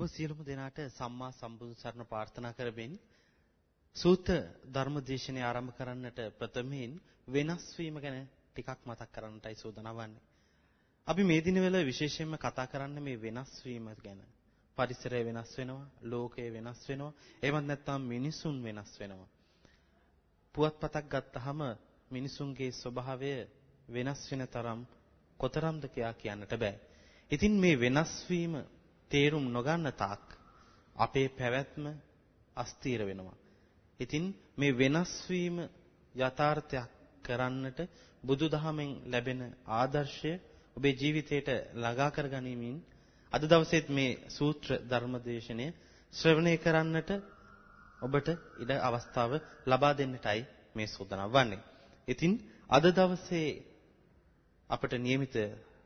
ඔබ සියලුම දෙනාට සම්මා සම්බුදු සරණ ප්‍රාර්ථනා කරමින් සූත්‍ර ධර්මදේශනය ආරම්භ කරන්නට ප්‍රථමයෙන් වෙනස් වීම ගැන ටිකක් මතක් කරන්නටයි සූදානම් වන්නේ. අපි මේ දිනවල විශේෂයෙන්ම කතා කරන්නේ මේ වෙනස් වීම ගැන. පරිසරය වෙනස් වෙනවා, ලෝකය වෙනස් වෙනවා, එහෙමත් නැත්නම් මිනිසුන් වෙනස් වෙනවා. පුවත්පතක් ගත්තාම මිනිසුන්ගේ ස්වභාවය වෙනස් වෙන තරම් කොතරම්ද කියා කියන්නට බෑ. ඉතින් මේ වෙනස් වීම තේරුම් නොගන්න තාක් අපේ පැවැත්ම අස්තීර වෙනවා. ඉතින් මේ වෙනස් වීම යථාර්ථයක් කරන්නට බුදුදහමෙන් ලැබෙන ආදර්ශය ඔබේ ජීවිතයට ළඟා කරගනිමින් අද දවසේත් මේ සූත්‍ර ධර්මදේශනය ශ්‍රවණය කරන්නට ඔබට ඉඩ අවස්ථාව ලබා දෙන්නටයි මේ සූදානම් වන්නේ. ඉතින් අද දවසේ අපට નિયમિત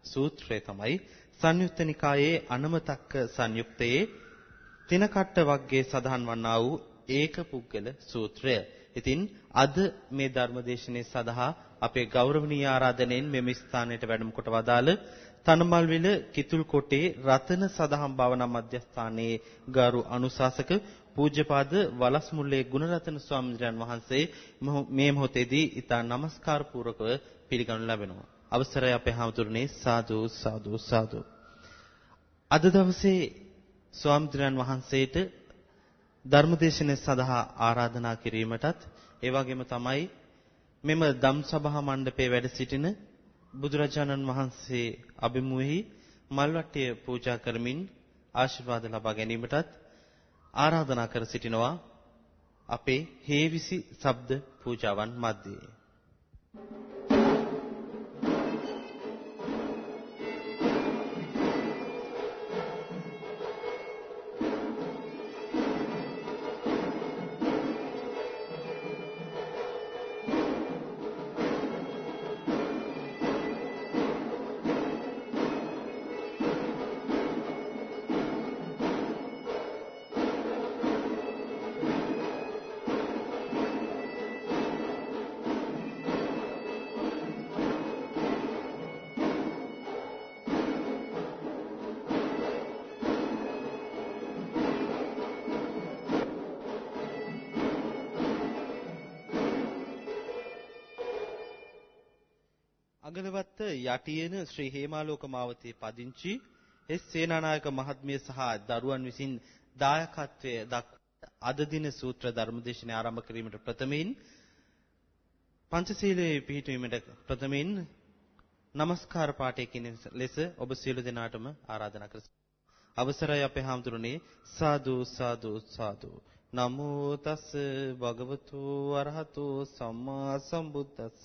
සූත්‍රය තමයි සංයුත්ත නිකායේ අනමතක්ක සංයුක්තයේ තිනකට්ට වග්ගයේ සඳහන් වන්නා වූ ඒක පුද්ගල සූත්‍රය. ඉතින් අද මේ ධර්මදේශනයේ සඳහා අපේ ගෞරවනීය ආරාධනෙන් මෙම ස්ථානයට වැඩම කොට වදාළ තනමල්විල කිතුල්කොටේ රතන සදහම් භාවනා මධ්‍යස්ථානයේ ගරු අනුශාසක පූජ්‍යපාද වලස්මුල්ලේ ගුණරතන ස්වාමීන් වහන්සේ මේ මොහොතේදී ඊට නමස්කාර පූර්වකව පිළිගනු ලැබෙනවා. අවසරයි අපේ හාමුදුරනේ සාදු සාදු සාදු. අද දවසේ ස්වාමීන් වහන්සේට ධර්මදේශනය සඳහා ආරාධනා කිරීමටත් ඒ වගේම තමයි මෙම ධම්සභා මණ්ඩපයේ වැඩ සිටින බුදුරජාණන් වහන්සේ අභිමුවෙහි මල්වට්ටිය පූජා කරමින් ආශිර්වාද ලබා ගැනීමටත් ආරාධනා කර සිටිනවා අපේ හේවිසි ශබ්ද පූජාවන් මැද්දේ අගලවත්ත යටියන ශ්‍රී හේමාලෝක මාවතේ පදිංචි එස් සේනානායක මහත්මිය සහ දරුවන් විසින් දායකත්වයේ දක් අද දින සූත්‍ර ධර්මදේශනය ආරම්භ කිරීමට ප්‍රථමයෙන් පංචශීලයේ පිහිටීමට ප්‍රථමයෙන් নমස්කාර පාඨයකින් ලෙස ඔබ සියලු දෙනාටම ආරාධනා කර අවසරයි අපේ හාමුදුරනේ. සාදු සාදු සාදු. නමෝ තස් භගවතු අරහතු සම්මා සම්බුද්දස්ස.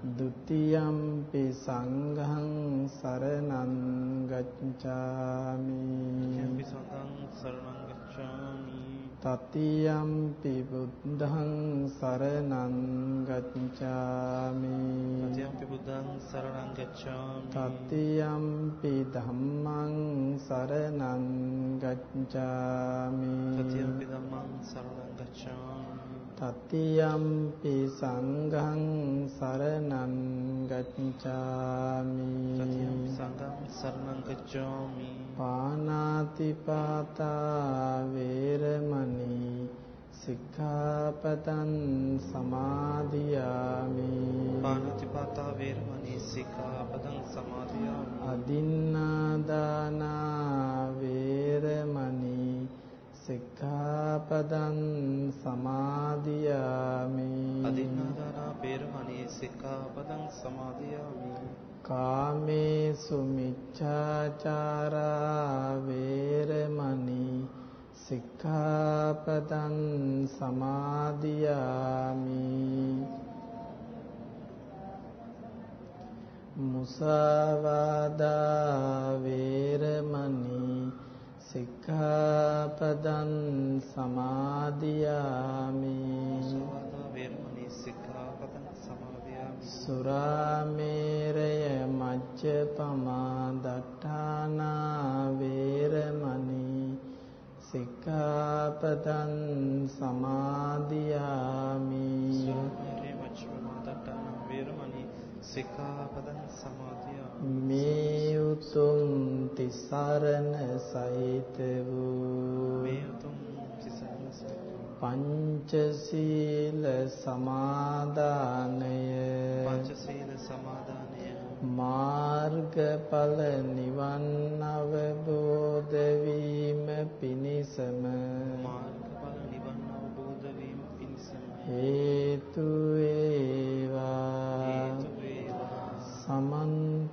යම්පි සංඝං සරණං ගච්ඡාමි තතියම්පි බුද්ධං සරණං ගච්ඡාමි යම්පි බුද්ධං සරණං ගච්ඡාමි තතියම්පි සංඝං සරණං ගච්ඡාමි. තතියම්පි සංඝං සරණං ගච්ඡාමි. පානාති පාතා වේරමණී සික්ඛාපදං සමාදියාමි. පානාති පාතා වේරමණී සික්ඛාපදං සමාදියාමි. අදින්නාදානා වේරමණී සික්ඛාපදං සමාදියාමි. අදින්නාදානා වේරමණී සික්ඛාපදං සමාදියාමි. කාමේ කාමේසු මිච්ඡාචාරා වේරමණී සික්ඛාපදං සමාදියාමි. මුසාවාදා වේරමණී සික්ඛාපදං සමාදියාමි. සුරාමේරය මච්චපමා දට්ඨානා වේරමණී සික්ඛාපදං සමාදියාමි. සුරාමේරේ මච්චුමාදට්ඨාන වේරමණී සික්ඛාපදං සමාදියාමි මේ උතුම් තිසරණ සහිත වූ පංචශීල සමාදානය පංචශීල සමාදානය මාර්ගඵල නිවන් අවබෝධ වීම පිණිසම මාර්ගඵල නිවන් අවබෝධ වීම පිණිසම හේතු වේවා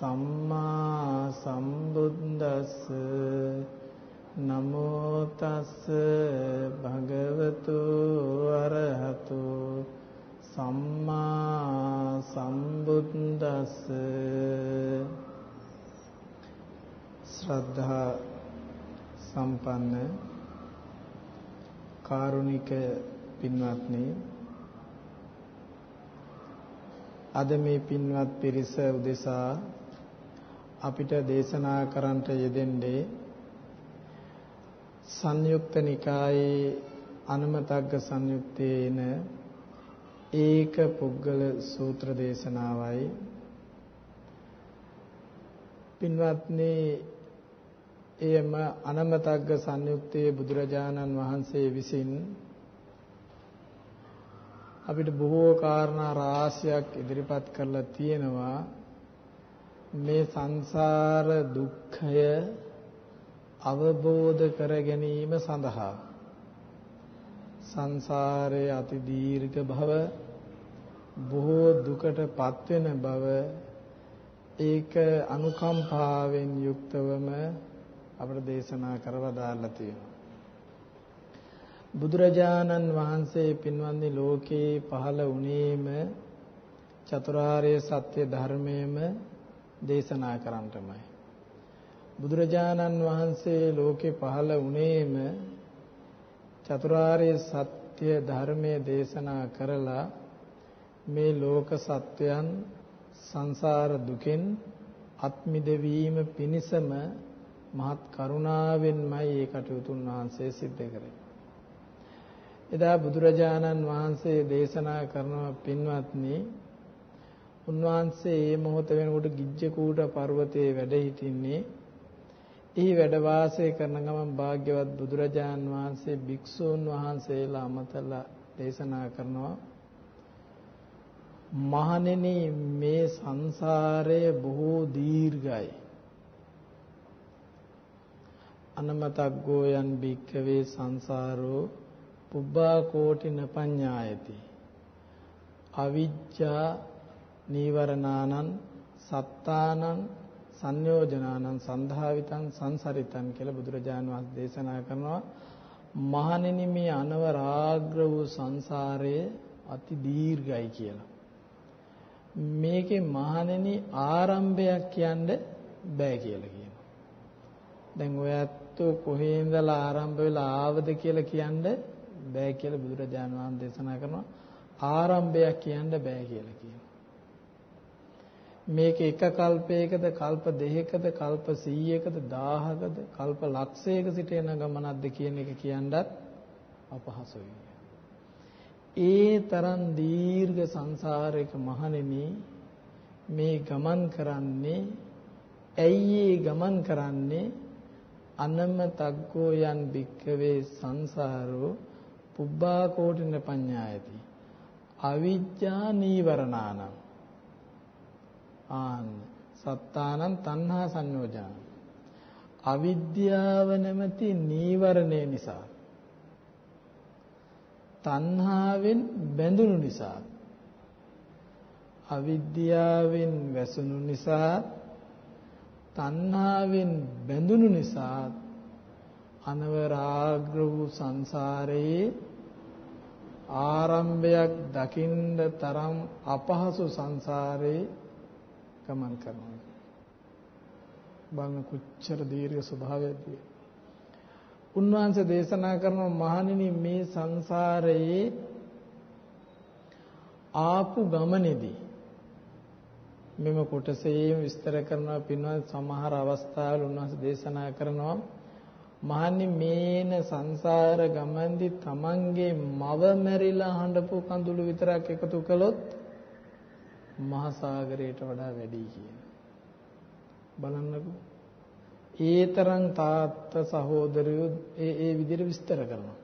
සම්මා සම්බුද්දස්ස නමෝ තස් භගවතු අරහතු සම්මා සම්බුද්දස්ස ශ්‍රද්ධා සම්පන්න කාරුණික පින්වත්නි අද මේ පින්වත් පිරිස උදෙසා අපිට දේශනා කරන්නට යෙදෙන්නේ සංයුක්ත නිකායේ අනුමතග්ග සංයුත්තේන ඒක පුද්ගල සූත්‍ර දේශනාවයි. පින්වත්නි එයම අනමතග්ග සංයුත්තේ බුදුරජාණන් වහන්සේ විසින් අපිට බොහෝ කාරණා රාශියක් ඉදිරිපත් කරලා තියෙනවා. මේ සංසාර දුක්ඛය අවබෝධ කර ගැනීම සඳහා සංසාරයේ අති දීර්ඝ භව බොහෝ දුකට පත්වෙන බව ඒක අනුකම්පාවෙන් යුක්තවම අපට දේශනා කරවදාලා තියෙනවා. බුදුරජාණන් වහන්සේ පින්වන්දි ලෝකේ පහළ වුණේම චතුරාර්ය සත්‍ය ධර්මයේම දේශනා කරන්නටමයි බුදුරජාණන් වහන්සේ ලෝකේ පහළ වුණේම චතුරාර්ය සත්‍ය ධර්මයේ දේශනා කරලා මේ ලෝක සත්වයන් සංසාර දුකෙන් අත්මිදවීම පිණිසම මහත් කරුණාවෙන්මයි ඒ කටයුතු උන්වහන්සේ සිද්ධ කරේ. එදා බුදුරජාණන් වහන්සේ දේශනා කරන පින්වත්නි උන්වහන්සේ මේ මොහොත වෙනකොට ගිජ්ජකූට පර්වතයේ වැඩ සිටින්නේ එහි වැඩ වාසය කරන ගමන් භාග්‍යවත් බුදුරජාන් වහන්සේ භික්ෂූන් වහන්සේලා අමතලා දේශනා කරනවා. මහණෙනි මේ සංසාරය බොහෝ දීර්ඝයි. අනමතග්ගෝ යන් භික්ඛවේ සංසාරෝ පුබ්බා කෝටි නපඤ්ඤායති. අවිජ්ජා නීවරණානං සත්තානං සංයෝජනානං සන්ධාවිතං සංසරිතං කියලා බුදුරජාණන් වහන්සේ දේශනා කරනවා මහණෙනි මේ අනවරාග්‍ර වූ සංසාරයේ අති දීර්ඝයි කියලා මේකේ මහණෙනි ආරම්භයක් කියන්නේ බෑ කියලා කියනවා. දැන් ඔය ඇත්තෝ කොහේ ඉඳලා ආරම්භ වෙලා ආවද කියලා කියන්න බෑ කියලා බුදුරජාණන් වහන්සේ දේශනා කරනවා. ආරම්භයක් කියන්න බෑ කියලා කියනවා. මේක එක කල්පයකද කල්ප දෙකකද කල්ප 100කද 1000කද කල්ප ලක්ෂයක සිට එන ගමනක්ද කියන එක කියන්නත් අපහසුයි. ඒ තරම් දීර්ඝ සංසාරයක මහණෙනි මේ ගමන් කරන්නේ ඇයි ඒ ගමන් කරන්නේ? අනම තග්ගෝ යන් භික්කවේ සංසාරෝ පුබ්බා කෝටින පඤ්ඤායති. අවිජ්ජා නීවරණානං ආන්න. සත්තානං තණ්හා සංයෝජන. අවිද්‍යාව නැමැති නීවරණය නිසා. තණ්හාවෙන් බැඳුණු නිසා. අවිද්‍යාවෙන් වැසුණු නිසා. තණ්හාවෙන් බැඳුණු නිසා. අනවරාග්‍ර වූ සංසාරයේ ආරම්භයක් දකින්න තරම් අපහසු සංසාරේ ගමන් කරනවා. බලන කොච්චර දීර්ඝ ස්වභාවයක්ද උන්වහන්සේ දේශනා කරන මහණෙනි මේ සංසාරයේ ආපු ගමනේදී මෙම කොටසේ විස්තර කරනවා පින්වත් සමහර අවස්ථාවල උන්වහන්සේ දේශනා කරනවා මහන්නි මේන සංසාර ගමන්දි තමන්ගේ මව මැරිලා හඬපු කඳුළු විතරක් එකතු කළොත් මහ සාගරයට වඩා වැඩි කියන බලන්නකෝ. ඒ තරම් තාත්ත සහෝදරයෝ ඒ ඒ විදිහට විස්තර කරනවා.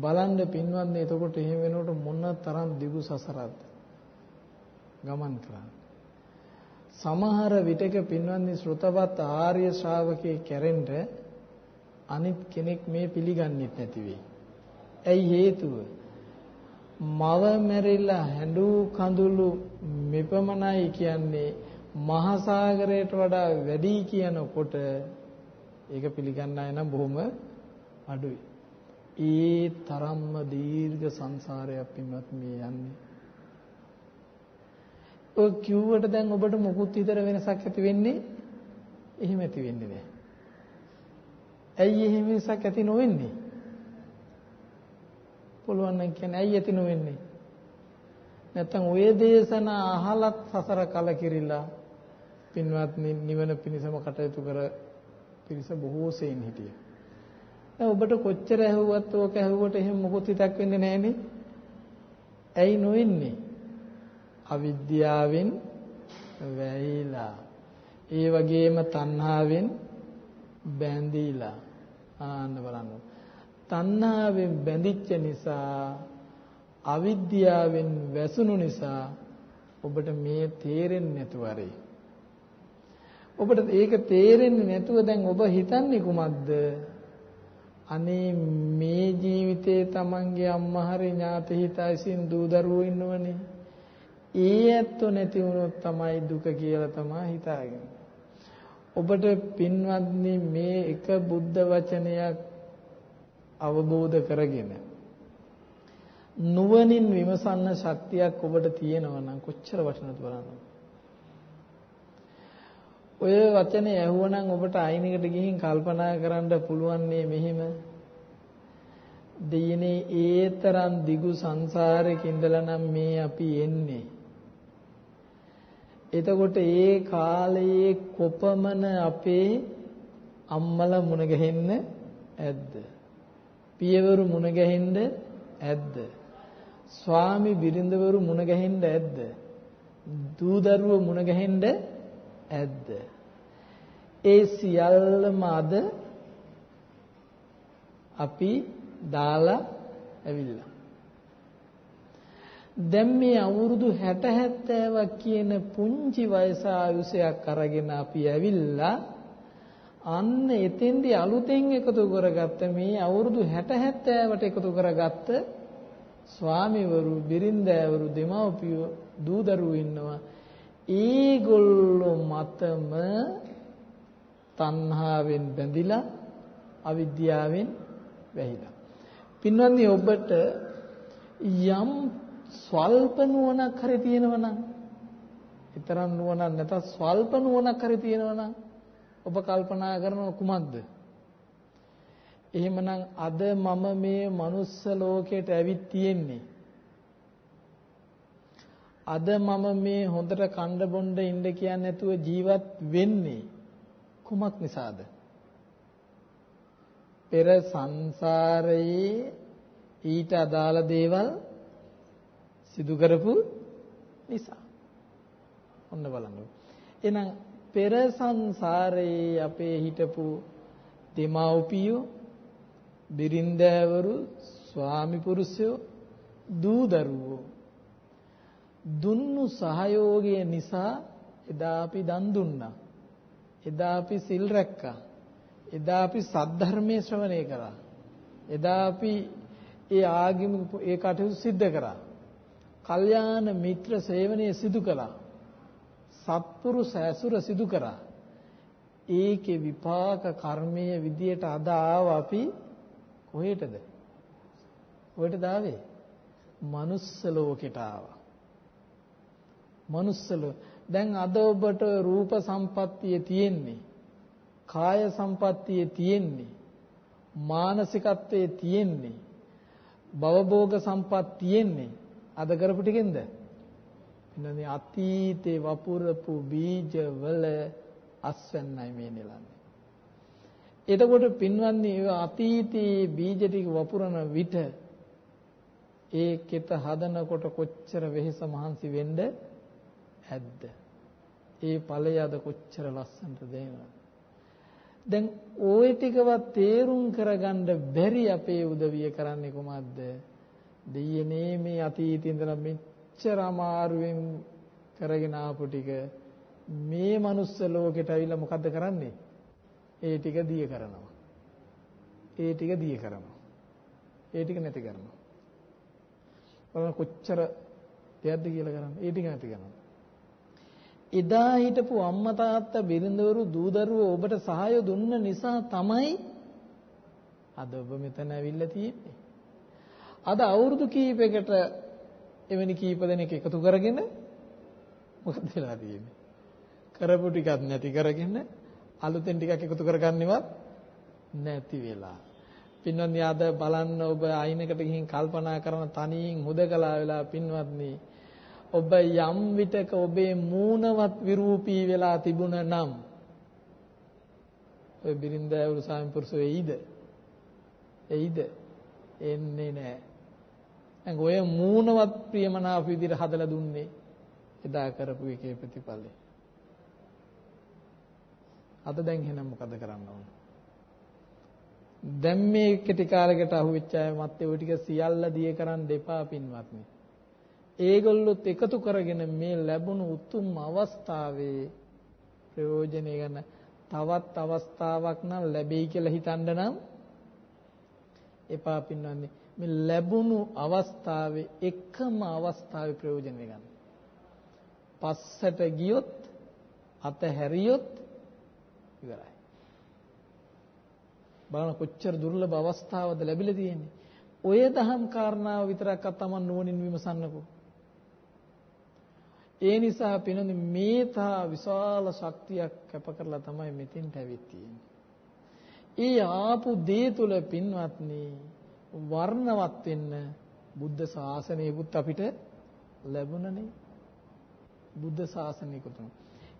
බලන්න පින්වත්නි එතකොට එහෙම වෙනකොට මොන තරම් දිගු සසරක්ද? ගමන් කරන්නේ. සමහර විටක පින්වත්නි ශ්‍රොතවත් ආර්ය ශ්‍රාවකේ කැරෙන්න අනිත් කෙනෙක් මේ පිළිගන්නෙත් නැති වෙයි. ඇයි හේතුව? මව මැරිලා හැඬු කඳුළු මෙපමණයි කියන්නේ මහසાગරයට වඩා වැඩි කියනකොට ඒක පිළිගන්න අය නම් බොහොම අඩුයි. ඒ තරම්ම දීර්ඝ සංසාරයක් පින්වත් මේ යන්නේ. ඔය කිව්වට දැන් ඔබට මොකුත් විතර වෙනසක් ඇති වෙන්නේ එහෙම ඇති වෙන්නේ නැහැ. ඇයි එහෙම වෙනසක් ඇති නොවෙන්නේ? පුළුවන් නම් කියන්නේ ඇයි ඇති නොවෙන්නේ? නැත්තම් ඔය දේශන අහලත් සසර කලකිරිලා පින්වත් නිවන පිණිසම කටයුතු කර පිරිස බොහෝ සෙයින් හිටියා. දැන් ඔබට කොච්චර ඇහුවත් ඕක ඇහුවට එහෙම මොකුත් හිතක් වෙන්නේ නැහනේ. ඇයි නොවෙන්නේ? අවිද්‍යාවෙන් වැහිලා ඒ වගේම තණ්හාවෙන් බැඳීලා ආන්න බලන්න තණ්හාවෙන් බැඳිච්ච නිසා අවිද්‍යාවෙන් වැසුණු නිසා ඔබට මේ තේරෙන්නේ නැතුව හරි. ඔබට ඒක තේරෙන්නේ නැතුව දැන් ඔබ හිතන්නේ කුමක්ද? අනේ මේ ජීවිතේ Tamange අම්මා හරි ඥාති හිතයිසින් දූ දරුවෝ ඉන්නවනේ. ඒ ඇත්තෝ නැති වුණොත් තමයි දුක කියලා තමයි හිතාගෙන. ඔබට පින්වත්නි මේ එක බුද්ධ වචනයක් අවබෝධ කරගෙන නුවණින් විමසන්න ශක්තියක් ඔබට තියෙනවා නම් කොච්චර වටිනවද බලන්න. ඔය වචනේ ඇහුවනම් ඔබට අයිනකට ගිහින් කල්පනා කරන්න පුළුවන් මේ මෙහෙම දෙයනේ ඒතරම් දිගු සංසාරෙක ඉඳලා නම් මේ අපි එන්නේ එතකොට ඒ කාලයේ කොපමණ අපේ අම්මලා මුණ ගැහෙන්න ඇද්ද? පියවරු මුණ ගැහෙන්න ඇද්ද? ස්වාමි බිරිඳවරු මුණ ගැහෙන්න ඇද්ද? දූ දරුවෝ මුණ ගැහෙන්න ඇද්ද? ඒ සියල්ලම අද අපි දාලා ඇවිල්ලා දැන් මේ අවුරුදු 60 70ක් කියන පුංචි වයස ආයුෂයක් අරගෙන අපි ඇවිල්ලා අන්න එතෙන්දී අලුතෙන් එකතු කරගත්ත මේ අවුරුදු 60 70ට එකතු කරගත්ත ස්වාමිවරු බිරින්දෑවරු දෙමව්පියෝ දූ දරුවෝ ඉන්නවා. ඒගොල්ලෝ මතම තණ්හාවෙන් බැඳිලා අවිද්‍යාවෙන් වැහිලා. පින්වත්නි ඔබට යම් ස්වල්ප නුවණක් හරි තියෙනවනම් ඊතරම් නුවණක් නැතත් ස්වල්ප නුවණක් හරි තියෙනවා නම් ඔබ කල්පනා කරන කුමක්ද? එහෙමනම් අද මම මේ මනුස්ස ලෝකයට ඇවිත් තියෙන්නේ. අද මම මේ හොඳට කණ්ඩ බොණ්ඩ ඉන්න කියන්නේ නැතුව ජීවත් වෙන්නේ කුමක් නිසාද? පෙර සංසාරයේ ඊට අදාළ දේවල් සිදු කරපු නිසා. ඔන්න බලන්න. එහෙනම් පෙර සංසාරයේ අපේ හිටපු දෙමව්පියෝ බිරින්දෑවරු ස්වාමි පුරුෂයෝ දූ දරුවෝ දුන්නු සහයෝගය නිසා එදා අපි දන් දුන්නා. එදා අපි සිල් රැක්කා. එදා අපි සද්ධර්මයේ ශ්‍රවණය කරා. එදා අපි ඒ ආගමික ඒ කටයුතු සිද්ධ කරා. කල්යාණ මිත්‍ර සේවනය සිදු කළා. සත්පුරුෂ ඇසුර සිදු කරා. ඒකේ විපාක කර්මයේ විදියට අද ආව අපි කොහෙටද? කොහෙටද ආවේ? මනුස්ස ලෝකෙට ආවා. මනුස්සල දැන් අද ඔබට රූප සම්පත්තිය තියෙන්නේ කාය සම්පත්තිය තියෙන්නේ මානසිකත්වයේ තියෙන්නේ භවභෝග සම්පත් තියෙන්නේ අද කරපු ටිකෙන්ද එන්නේ අතීතේ වපුරපු බීජවල අස්වැන්නයි මේ නෙලන්නේ එතකොට පින්වත්නි අතීතයේ බීජ ටික වපුරන විට ඒ කෙත හදනකොට කොච්චර වෙහෙස මහන්සි වෙන්න ඇද්ද? ඒ ඵලය අද කොච්චර ලස්සනට දෙනවද? දැන් ওই ටිකවත් තේරුම් කරගන්න බැරි අපේ උදවිය කරන්නේ කොහොමද? දෙයනේ මේ අතීතේ ඉඳලා මෙච්චර අමාරුවෙන් කරගෙන ආපු ටික මේ මනුස්ස ලෝකෙට ඇවිල්ලා මොකද්ද කරන්නේ? ඒ ටික දිය කරනවා. ඒ ටික දිය කරනවා. ඒ ටික නැති කරනවා. බලන්න කොච්චර දෙයක්ද කියලා කරන්නේ. ඒ ටික නැති කරනවා. එදා හිටපු අම්මා තාත්තා බිරිඳවරු දූ දරුවෝ ඔබට සහාය දුන්න නිසා තමයි අද ඔබ මෙතන ඇවිල්ලා තියෙන්නේ. අද අවුරුදු කීපයකට එවැනි කීප දෙනෙක් එකතු කරගෙන මොකද වෙලා තියෙන්නේ? කරපු ටිකක් නැති කරගෙන අලුතෙන් ටිකක් එකතු කරගන්නවත් නැති වෙලා. පින්වත්නි අද බලන්න ඔබ අයිනකට ගිහින් කල්පනා කරන තනියෙන් හුදකලා වෙලා පින්වත්නි ඔබ යම් විටක ඔබේ මූණවත් විරූපී වෙලා තිබුණ නම් ඔය බිරින්දෑවුරු සාමිපුරුෂෝ එයිද? එයිද? එන්නේ නැහැ. දැන් ඔය මූණවත් ප්‍රියමනාප විදිහට හදලා දුන්නේ එදා කරපු එකේ ප්‍රතිඵලය. අද දැන් එහෙනම් මොකද කරන්න ඕන? දැන් මේ කෙටි කාලයකට අහුවෙච්ච අය මත්තේ ওই ටික සියල්ල දිය කරන් දෙපා පින්වත්නි. ඒගොල්ලොත් එකතු කරගෙන මේ ලැබුණු උතුම් අවස්ථාවේ ප්‍රයෝජනය ගන්න තවත් අවස්ථාවක් නම් ලැබෙයි කියලා හිතන්න නම් එපා පින්නන්නේ මේ ලැබුණු අවස්ථාවේ එකම අවස්ථාවේ ප්‍රයෝජනය ගන්න. පස්සට ගියොත් අතහැරියොත් ඉවරයි. බලන්න කොච්චර දුර්ලභ අවස්ථාවද ලැබිලා තියෙන්නේ. ඔය දහම් කාරණාව විතරක් අතමන් නුවණින් විමසන්නකෝ. ඒ නිසා පිනොනි මේ තා විශාල ශක්තියක් කැප කරලා තමයි මෙතෙන්ට ඇවිත් තියෙන්නේ. ඒ ආපු දේ තුල පින්වත්නි වර්ණවත් වෙන්න බුද්ධ ශාසනයකුත් අපිට ලැබුණනේ. බුද්ධ ශාසනයකුත්.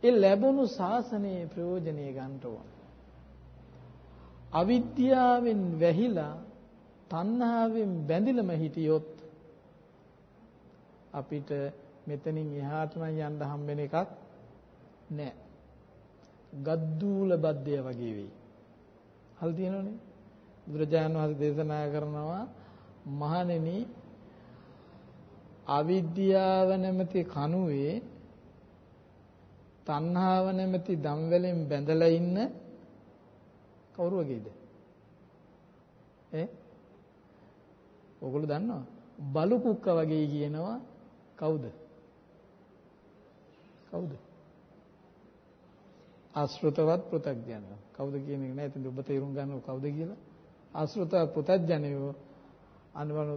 ඒ ලැබුණු ශාසනයේ ප්‍රයෝජනෙ ගන්න ඕන. අවිද්‍යාවෙන් වැහිලා තණ්හාවෙන් බැඳිලම හිටියොත් අපිට මෙතනින් එහාට නම් යන්න හම්බෙන එකක් නෑ. ගද්දූල බද්දය වගේ වෙයි. හල් තියෙනවනේ. බුදුරජාණන් වහන්සේ දේශනා කරනවා මහණෙනි අවිද්‍යාව නැමැති කණුවේ තණ්හාව නැමැති දම්වැලෙන් බැඳලා ඉන්න කවුරු වගේද? ඈ? ඔගොල්ලෝ දන්නවා? බලු කුක්ක වගේ කියනවා කවුද? කවුද? ආශ්‍රිතවත් පෘථග්ජනය. කවුද කියන එක නෑ. ඉතින් ඔබ තේරුම් ගන්නව කවුද කියලා. ආශ්‍රිතවත් පෘථග්ජනයෝ අනුවණු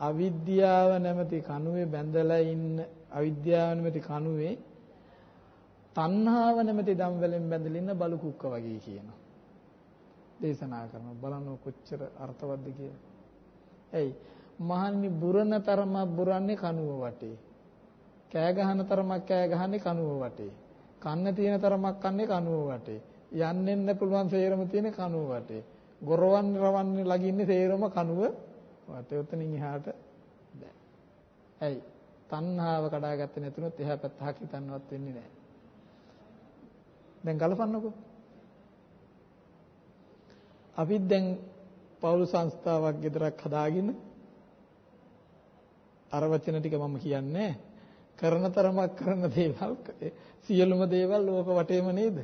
අවිද්‍යාව නැමැති කණුවේ බැඳලා ඉන්න අවිද්‍යාව නැමැති කණුවේ තණ්හාව නැමැති දම් වලින් බැඳලා ඉන්න බලු කුක්ක වගේ කියනවා. දේශනා කරනවා බලන්න කොච්චර අර්ථවත්ද කියලා. එයි මහන්නි බුරන තරමක් බුරන්නේ කනුව වටේ. කෑ ගහන තරමක් කෑ ගහන්නේ කනුව වටේ. කන්න තියෙන තරමක් කන්නේ කනුව වටේ. යන්නෙන්න පුළුවන් සේරම තියෙන කනුව වටේ. ගොරවන්නේ රවන්නේ ලගින්නේ සේරම කනුව වටේ. උතනින් එහාට බෑ. ඇයි? තණ්හාව කඩාගත්තේ නැතුනොත් එහා පැත්ත හක් හිතන්නවත් වෙන්නේ නැහැ. දැන් ගලපන්නකෝ. අපිත් දැන් පෞල් සංස්ථාවක් ගෙදරක් හදාගෙන අර වචන ටික මම කියන්නේ කරන තරමක් කරන දේවල් සියලුම දේවල් ලෝක වටේම නේද?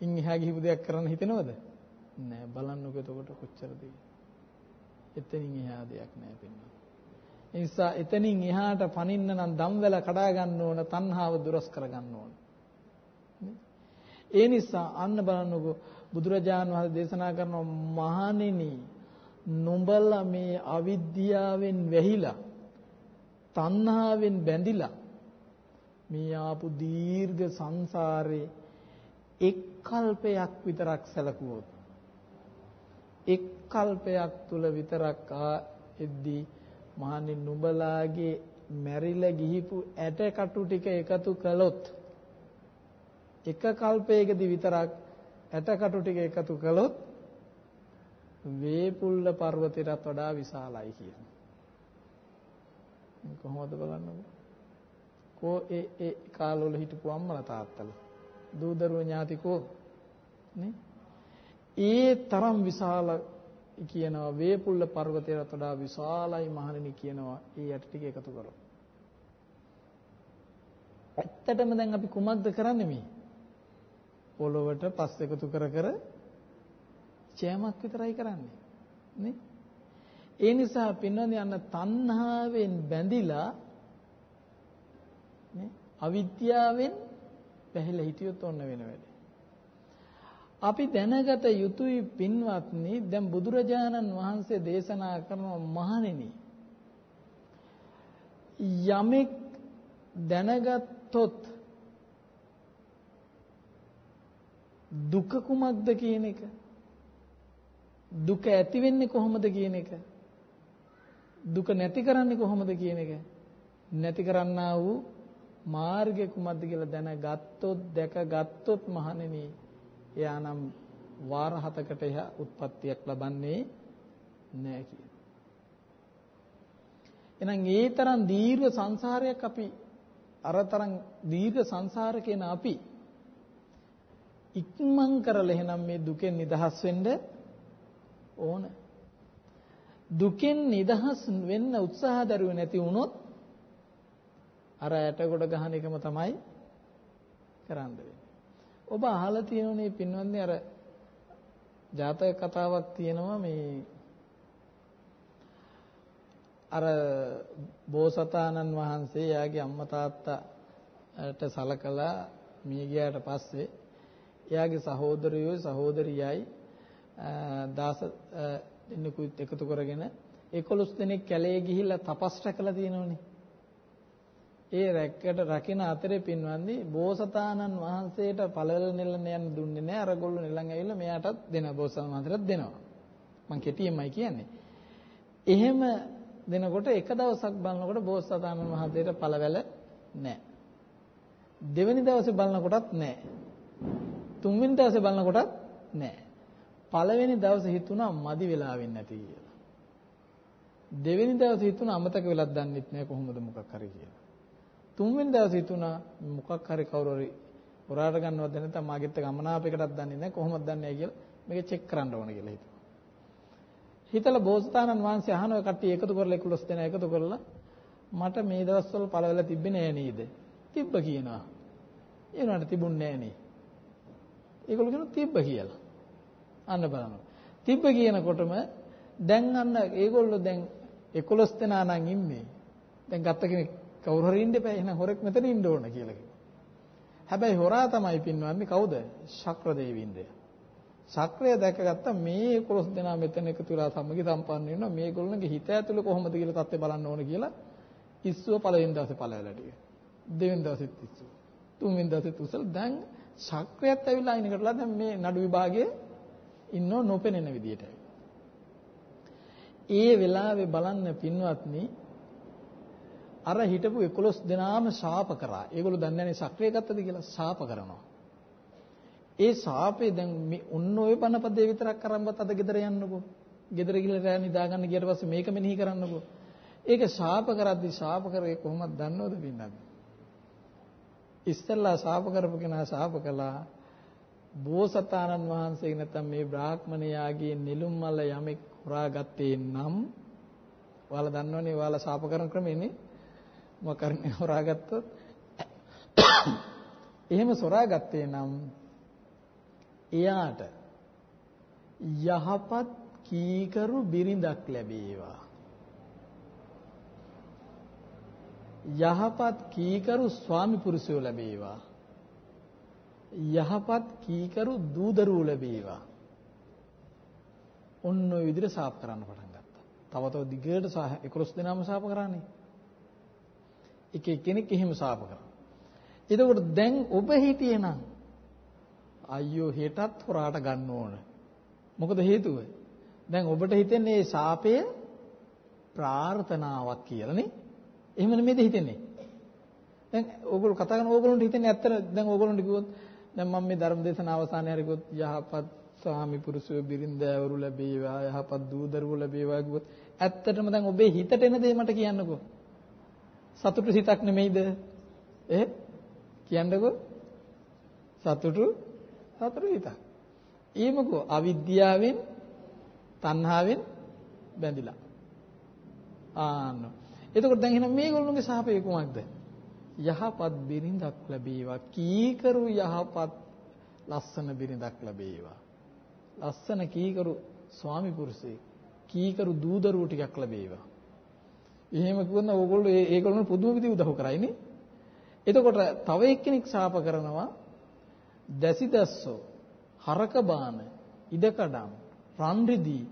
ඉන් එහා ගිහිපු දෙයක් කරන්න හිතෙනවද? නෑ බලන්නකෝ එතකොට කොච්චරද එතනින් එහා දෙයක් නෑ පින්නවා. ඒ නිසා එතනින් එහාට පනින්න නම් දම්වැල කඩා ගන්න ඕන, තණ්හාව දුරස් කර ගන්න ඕන. ඒ නිසා අන්න බලන්නකෝ බුදුරජාණන් වහන්සේ දේශනා කරන මහණෙනි නුඹලා මේ අවිද්‍යාවෙන් වැහිලා තණ්හාවෙන් බැඳිලා මේ ආපු දීර්ඝ සංසාරේ එක් කල්පයක් විතරක් සැලකුවොත් එක් කල්පයක් තුල විතරක් ආ එද්දී මහන්නේ නුඹලාගේ මැරිලා ගිහිපු ඇට කටු ටික එකතු කළොත් එක කල්පයකදී විතරක් ඇට කටු ටික එකතු කළොත් වේපුල්ල පර්වතයටත් වඩා විශාලයි කියනවා. කොහොමද බලන්නකෝ? කෝ ඒ ඒ කාලවල හිටපු අම්මලා තාත්තලා දූ දරුවෝ ඥාතිකෝ නේ? ඒ තරම් විශාල කියනවා වේපුල්ල පර්වතයට වඩා විශාලයි මහණෙනි කියනවා ඒ යට ටික එකතු කරලා. ඇත්තටම දැන් අපි කුමක්ද කරන්නේ මේ? පොළොවට පස් එකතු කර කර චෑමක් විතරයි කරන්නේ. නේ? ඒ නිසා පින්නන්නේ අන්න තණ්හාවෙන් බැඳිලා නේ අවිද්‍යාවෙන් පැහැලා හිටියොත් ඔන්න වෙන වැඩේ. අපි දැනගත යුතුයි පින්වත්නි දැන් බුදුරජාණන් වහන්සේ දේශනා කරන මහණෙනි. යමෙක් දැනගත්තොත් දුක කුමක්ද කියන එක? දුක ඇති වෙන්නේ කොහොමද කියන එක? දුක නැති කරන්නේ කොහොමද කියන එක? නැති කරන්නා වූ මාර්ගය කුමක්ද කියලා දැනගත්තොත් දැකගත්තොත් මහණෙනි එයා නම් වාර හතකට එහා උත්පත්තියක් ලබන්නේ නැහැ කියන. එහෙනම් ඒ තරම් දීර්ඝ සංසාරයක් අපි අර තරම් දීර්ඝ සංසාරකේන අපි ඉක්මන් කරලා එහෙනම් මේ දුකෙන් නිදහස් වෙන්න ඕන. දුකෙන් නිදහස් වෙන්න උත්සාහ දරුවේ නැති වුණොත් අර ඇටගොඩ ගහන එකම තමයි කරන්න වෙන්නේ. ඔබ අහලා තියෙනුනේ පින්වත්නි අර ජාතක කතාවක් තියෙනවා මේ අර බෝසතාණන් වහන්සේ යාගේ අම්මා තාත්තාට සලකලා මිය ගියාට පස්සේ එයාගේ සහෝදරයෝ සහෝදරියයි දාස දෙන්නෙකුත් එකතු කරගෙන 11 දෙනෙක් කැලේ ගිහිල්ලා තපස් රැකලා තියෙනවනේ. ඒ රැක්කට රකින අතරේ පින්වන්දි බෝසතාණන් වහන්සේට පළවල නෙලන යන්න දුන්නේ නැහැ. අරගොල්ලෝ නෙලන් ඇවිල්ලා මෙයාටත් දෙනවා. බෝසතාණන් වහන්සේටත් දෙනවා. මං කෙටියෙන්මයි කියන්නේ. එහෙම දෙනකොට එක දවසක් බලනකොට බෝසතාණන් වහන්සේට පළවැල නැහැ. දෙවෙනි දවසේ බලනකොටත් නැහැ. තුන්වෙනි දවසේ බලනකොටත් නැහැ. පළවෙනි දවසේ හිතුණා මදි වෙලා වෙන්නේ නැති කියලා. දෙවෙනි දවසේ හිතුණා අමතක වෙලක් දන්නෙත් නැහැ කොහොමද මොකක් හරි කියලා. තුන්වෙනි දවසේ හිතුණා මොකක් හරි කවුරු හරි හොරාට ගන්නවද නැත්නම් මාගෙත් ගමනාපයකටත් දන්නේ නැහැ කොහොමද දන්නේ කියලා මේක චෙක් කරන්න ඕන කියලා හිතුවා. හිතලා බෝසතාණන් වහන්සේ අහනවා කට්ටිය එකතු කරලා 11 දෙනා එකතු කරලා මට මේ දවස්වල පළවෙල තිබ්බේ නෑ නේද? තිබ්බ කියනවා. ඒ වුණාට තිබුණේ නෑ නේ. ඒගොල්ලෝ කියනවා තිබ්බ කියලා. අන්න බලනවා. තිබ්බ කියනකොටම දැන් අන්න ඒගොල්ලෝ දැන් 11 දෙනා නම් ඉන්නේ. දැන් ගත්ත කෙනෙක් කවුරු හරි ඉන්න එපා. එහෙනම් හොරෙක් මෙතන ඉන්න ඕන කියලා කිව්වා. හැබැයි හොරා තමයි පින්වන්නේ කවුද? ශක්‍ර දේවින්දය. ශක්‍රය දැකගත්ත මේ 11 දෙනා මෙතන එකතු වෙලා සමගි සම්පන්න වෙනවා. මේගොල්ලන්ගේ හිත ඇතුලේ කොහොමද කියලා තත්ත්වය බලන්න ඕන කියලා ඉස්සුව පළවෙනි දවසේ පළවැලා ටික. දෙවෙනි දවසෙත් ඉස්සුව. තුන්වෙනි දවසේ කුසල දැන් ශක්‍රයත් ඇවිල්ලා අයිනකටලා දැන් මේ නඩු විභාගයේ ඉන්නව නොපෙනෙන විදියට. ඒ වෙලාවේ බලන්න පින්වත්නි අර හිටපු 11 දෙනාම ශාප කරා. ඒගොල්ලෝ දන්නේ නැහැ සක්‍රිය ගත්තද කියලා ශාප කරනවා. ඒ ශාපේ දැන් මේ ඔන්න ඔය බණපදේ විතරක් කරන්වත් අද ගෙදර යන්නකෝ. ගෙදර ගිහලා රෑ නිදාගන්න ගියට පස්සේ මේක මෙනෙහි කරන්නකෝ. ඒක ශාප කරද්දි ශාප කරේ කොහොමද දන්නවද පින්නත්? ඉස්සෙල්ලා ශාප කරපු කෙනා ශාප කළා බෝසතාණන් වහන්සේ නැත්නම් මේ බ්‍රාහ්මණයාගේ නිලුම් මල යමෙක් හොරාගත්තේ නම් ඔයාලා දන්නවනේ ඔයාලා ශාප කරන ක්‍රමෙනේ මොකක්ද හොරාගත්තොත් එහෙම සොරාගත්තේ නම් එයාට යහපත් කීකරු බිරිඳක් ලැබේවා යහපත් කීකරු ස්වාමි පුරුෂයෝ ලැබේවා යහපත් කීකරු දූ දරුවෝ ලැබේවා ඔන්න ඔය විදිහට සාප කරන්න පටන් ගත්තා. තව තව දිගට 11 දෙනාම සාප කරන්නේ. එක එක්කෙනෙක් එහෙම සාප කරනවා. එතකොට දැන් ඔබ හිටියේනම් අයියෝ හෙටත් හොරාට ගන්න ඕන. මොකද හේතුව? දැන් ඔබට හිතෙන්නේ මේ සාපය ප්‍රාර්ථනාවක් කියලා නේ? එහෙම නෙමෙයිද හිතෙන්නේ? දැන් ඕගොල්ලෝ කතා කරන ඕගොල්ලන්ට හිතෙන්නේ ඇත්තට දැන් ඕගොල්ලන්ට කිව්වොත් දැන් මම මේ ධර්ම දේශන අවසානයේ හරි කිව්වොත් යහපත් ස්වාමි පුරුෂයෝ බිරින්දෑවරු ලැබේවා යහපත් දූ දරුවෝ ලැබේවා කිව්වොත් ඇත්තටම දැන් ඔබේ හිතට එන දේ මට කියන්නකෝ. සතුටු සිතක් නෙමෙයිද? ඒ කියන්නකෝ. සතුටු සතුටු හිතක්. ඊමකෝ අවිද්‍යාවෙන් තණ්හාවෙන් බැඳිලා. ආන්න. එතකොට දැන් එහෙනම් මේගොල්ලෝගේ සාපේ කුමක්ද? යහපත් බිරිඳක් ලැබේවා. කීකරු යහපත් ලස්සන බිරිඳක් ලැබේවා. ලස්සන කීකරු ස්වාමි පුරුෂයෙක්. කීකරු දූදරුවෝ ටිකක් ලැබේවා. එහෙම කිව්වොත් ඕගොල්ලෝ ඒ ඒගොල්ලෝ පුදුම විදිහ උදව් කරයිනේ. එතකොට තව එක්කෙනෙක් ශාප කරනවා දැසිදස්සෝ හරක බාන ඉඩකඩම් රන් රිදී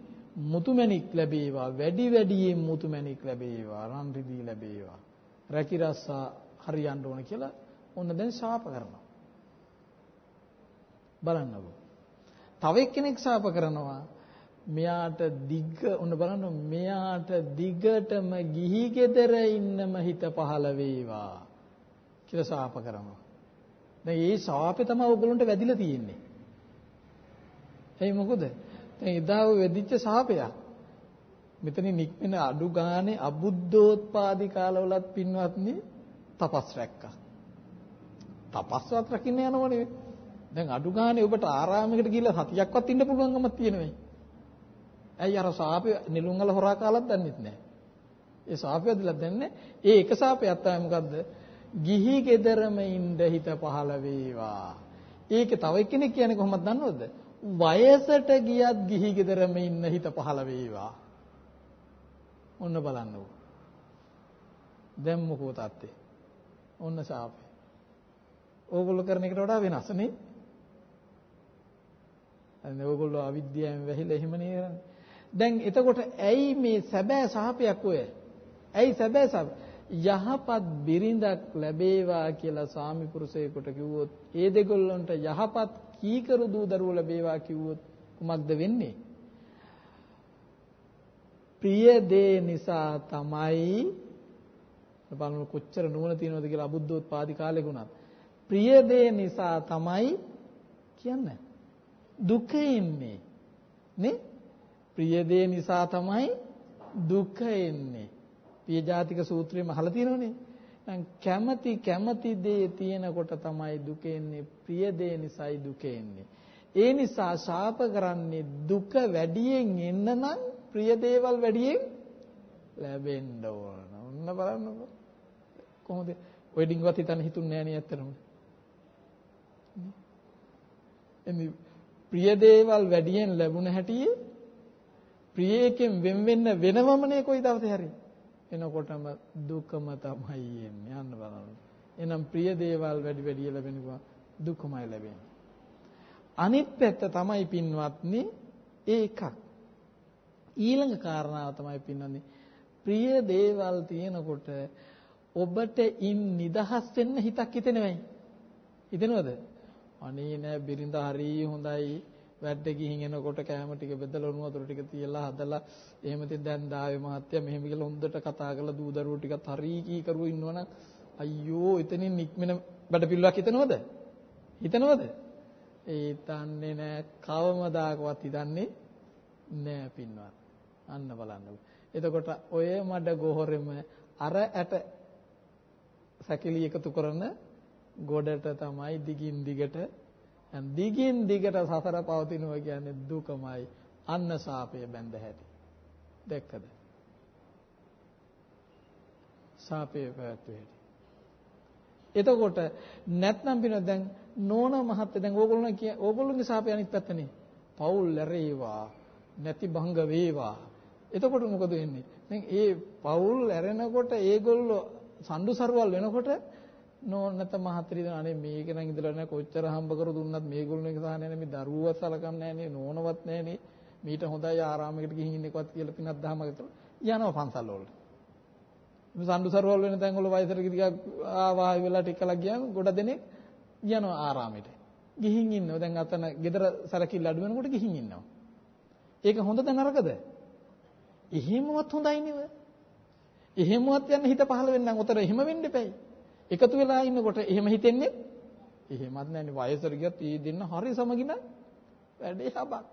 මුතුමැණික් ලැබේවා වැඩි වැඩියෙන් මුතුමැණික් ලැබේවා රන් රිදී ලැබේවා රැකිරස්සා හරියන්න ඕන කියලා ඔන්න දැන් ශාප කරනවා. බලන්නකෝ. තව එක්කෙනෙක් ශාප කරනවා මෙයාට දිග්ග ඔන්න බලන්න මෙයාට දිගටම ගිහි ගෙදර ඉන්නම හිත පහළ වේවා කියලා ශාප කරනවා. දැන් මේ ශාපේ තමයි ඔයගොල්ලන්ට වැදිලා තියෙන්නේ. එයි මොකද? දැන් එදා ඔය වෙදිච්ච ශාපයක්. මෙතනින් නික්මෙන අඩු ගානේ අබුද්ධෝත්පාදි කාලවලත් පින්වත්නි තපස් රැක්කා. තපස්වත් රකින්න යනවනේ. දැන් අඩු ගානේ ඔබට ආරාමයකට ගිහිල්ලා සතියක්වත් ඉන්න පුළුවන්කමක් තියෙනවෙයි. ඇයි අර සාපේ නිලුම් වල හොරා කාලක් දන්නෙත් නැහැ. ඒ සාපය ඇදලා දැන්නේ ඒ එක සාපයක් තමයි මොකද්ද? ගිහි ගෙදරම ඉන්න හිත පහළ වේවා. ඒක තව එක්කෙනෙක් කියන්නේ කොහොමද දන්නවද? වයසට ගියත් ගිහි ගෙදරම ඉන්න හිත පහළ වේවා. ඔන්න බලන්නකෝ. දැන් මොකෝ තාත්තේ? ඔන්න සාපේ. ඕගොල්ලෝ කරන එකට වඩා වෙනස් නේ? අනේ ඕගොල්ලෝ අවිද්‍යාවෙන් වැහිලා එහෙම නේ දැන් එතකොට ඇයි මේ සැබෑ සාපයක් ඔය? ඇයි සැබෑ සාප? යහපත් බිරිඳක් ලැබේවා කියලා ස්වාමි පුරුෂයෙකුට කිව්වොත් ඒ දෙගොල්ලන්ට යහපත් කීකරු දූ දරුවෝ ලැබේවා කිව්වොත් කුමක්ද වෙන්නේ? ප්‍රිය දේ නිසා තමයි බලන්න කොච්චර නුවණ තියෙනවද කියලා අබුද්ධෝත්පාදි කාලෙක උනත් ප්‍රිය දේ නිසා තමයි කියන්නේ දුක එන්නේ නේ ප්‍රිය දේ නිසා තමයි දුක එන්නේ පිය ජාතික සූත්‍රයේම අහලා තියෙනවනේ දැන් කැමැති කැමැති දේ තියෙනකොට තමයි දුක එන්නේ ප්‍රිය දේ නිසායි දුක එන්නේ ඒ නිසා ශාප කරන්නේ දුක වැඩියෙන් එන්න නම් ප්‍රිය දේවල් වැඩියෙන් ලැබෙන්න ඕන. ඔන්න බලන්නකෝ. කොහොමද? වෙඩින්ග්වත් හිතන්න හිතුන්නේ නෑ නේ ඇත්තටම. එනි ප්‍රිය දේවල් වැඩියෙන් ලැබුණ හැටියේ ප්‍රියයෙන් වෙන් වෙන්න වෙනවමනේ කොයි දවසේ හරි. එනකොටම දුකම තමයි එන්නේ. යන්න බලන්න. එහෙනම් ප්‍රිය දේවල් වැඩි වැඩි ලැබෙනවා දුකමයි ලැබෙන්නේ. අනිත් පැත්ත තමයි පින්වත්නි ඒකක්. ඊළඟ කාරණාව තමයි පින්වත්නි ප්‍රිය දේවල් තියෙනකොට ඔබට ඉන් නිදහස් වෙන්න හිතක් හිතෙනවයි. හිතෙනවද? අනේ නෑ බිරිඳ හරි හොඳයි. වැඩ ගිහින් එනකොට කෑම ටික බෙදලා උණු වතුර ටික තියලා හදලා එහෙම ඉතින් දැන් දාවේ මහත්තයා මෙහෙම කියලා හොඳට කතා කරලා දූ දරුවෝ ටිකත් හරි කී කරුවෝ ඉන්නවනම් අයියෝ එතනින් නික්මෙන බඩ පිල්ලක් හිතනවද? හිතනවද? ඒ හිතන්නේ නෑ කවමදාකවත් හිතන්නේ නෑ පින්වත්. අන්න බලන්න. එතකොට ඔය මඩ ගොහරෙම අර ඇට සැකිලි එකතු කරන ගොඩට තමයි දිගින් දිගට දිගින් දිගට සසර පවතිනවා කියන්නේ දුකමයි. අන්න සාපය බැඳ හැටි. දැක්කද? සාපය පැවැත්වේ හැටි. එතකොට නැත්නම් පින දැන් නෝන මහත්තයා දැන් ඕගොල්ලෝ කිය ඕගොල්ලෝගේ සාපය අනිත් පැත්තනේ. පවුල් ඇරේවා නැති භංග වේවා. එතකොට මොකද වෙන්නේ? දැන් ඒ පවුල් ඇරෙනකොට ඒගොල්ලෝ සම්ඩු සරුවල් වෙනකොට නෝනත මහත්‍රි දන අනේ මේක නම් ඉඳලා නැහැ. කොච්චර හම්බ කර දුන්නත් මේගොල්ලෝ එක සහන නැහැ. මේ දරුවවත් සලකන්නේ නැහැ නේ. නෝනවත් නැහැ නේ. මීට හොඳයි ආරාමයකට ගිහින් ඉන්නකවත් කියලා පිනක් දහමකට යනවා පන්සල් වලට. සම්ඩු සරුවල් වෙන තැන් වල වයසට ටිකක් ආවායි වෙලා ටිකලා ගියාම ගොඩ දෙනෙක් යනවා ආරාමෙට. ගිහින් ඉන්නවා. දැන් අතන gedara සරකිල්ල අඩු වෙනකොට ගිහින් ඉන්නවා. ඒක හොඳද නරකද එහෙමවත් හොඳයි නේ ඔය. එහෙමවත් යන්න හිත පහළ වෙන්න නම් උතර එහෙම වෙන්න එපැයි. එකතු වෙලා ඉන්නකොට එහෙම හිතෙන්නේ එහෙමත් නැන්නේ වයසට ගියත් ඊ දෙන්න හරි සමගින වැඩේ හබක්.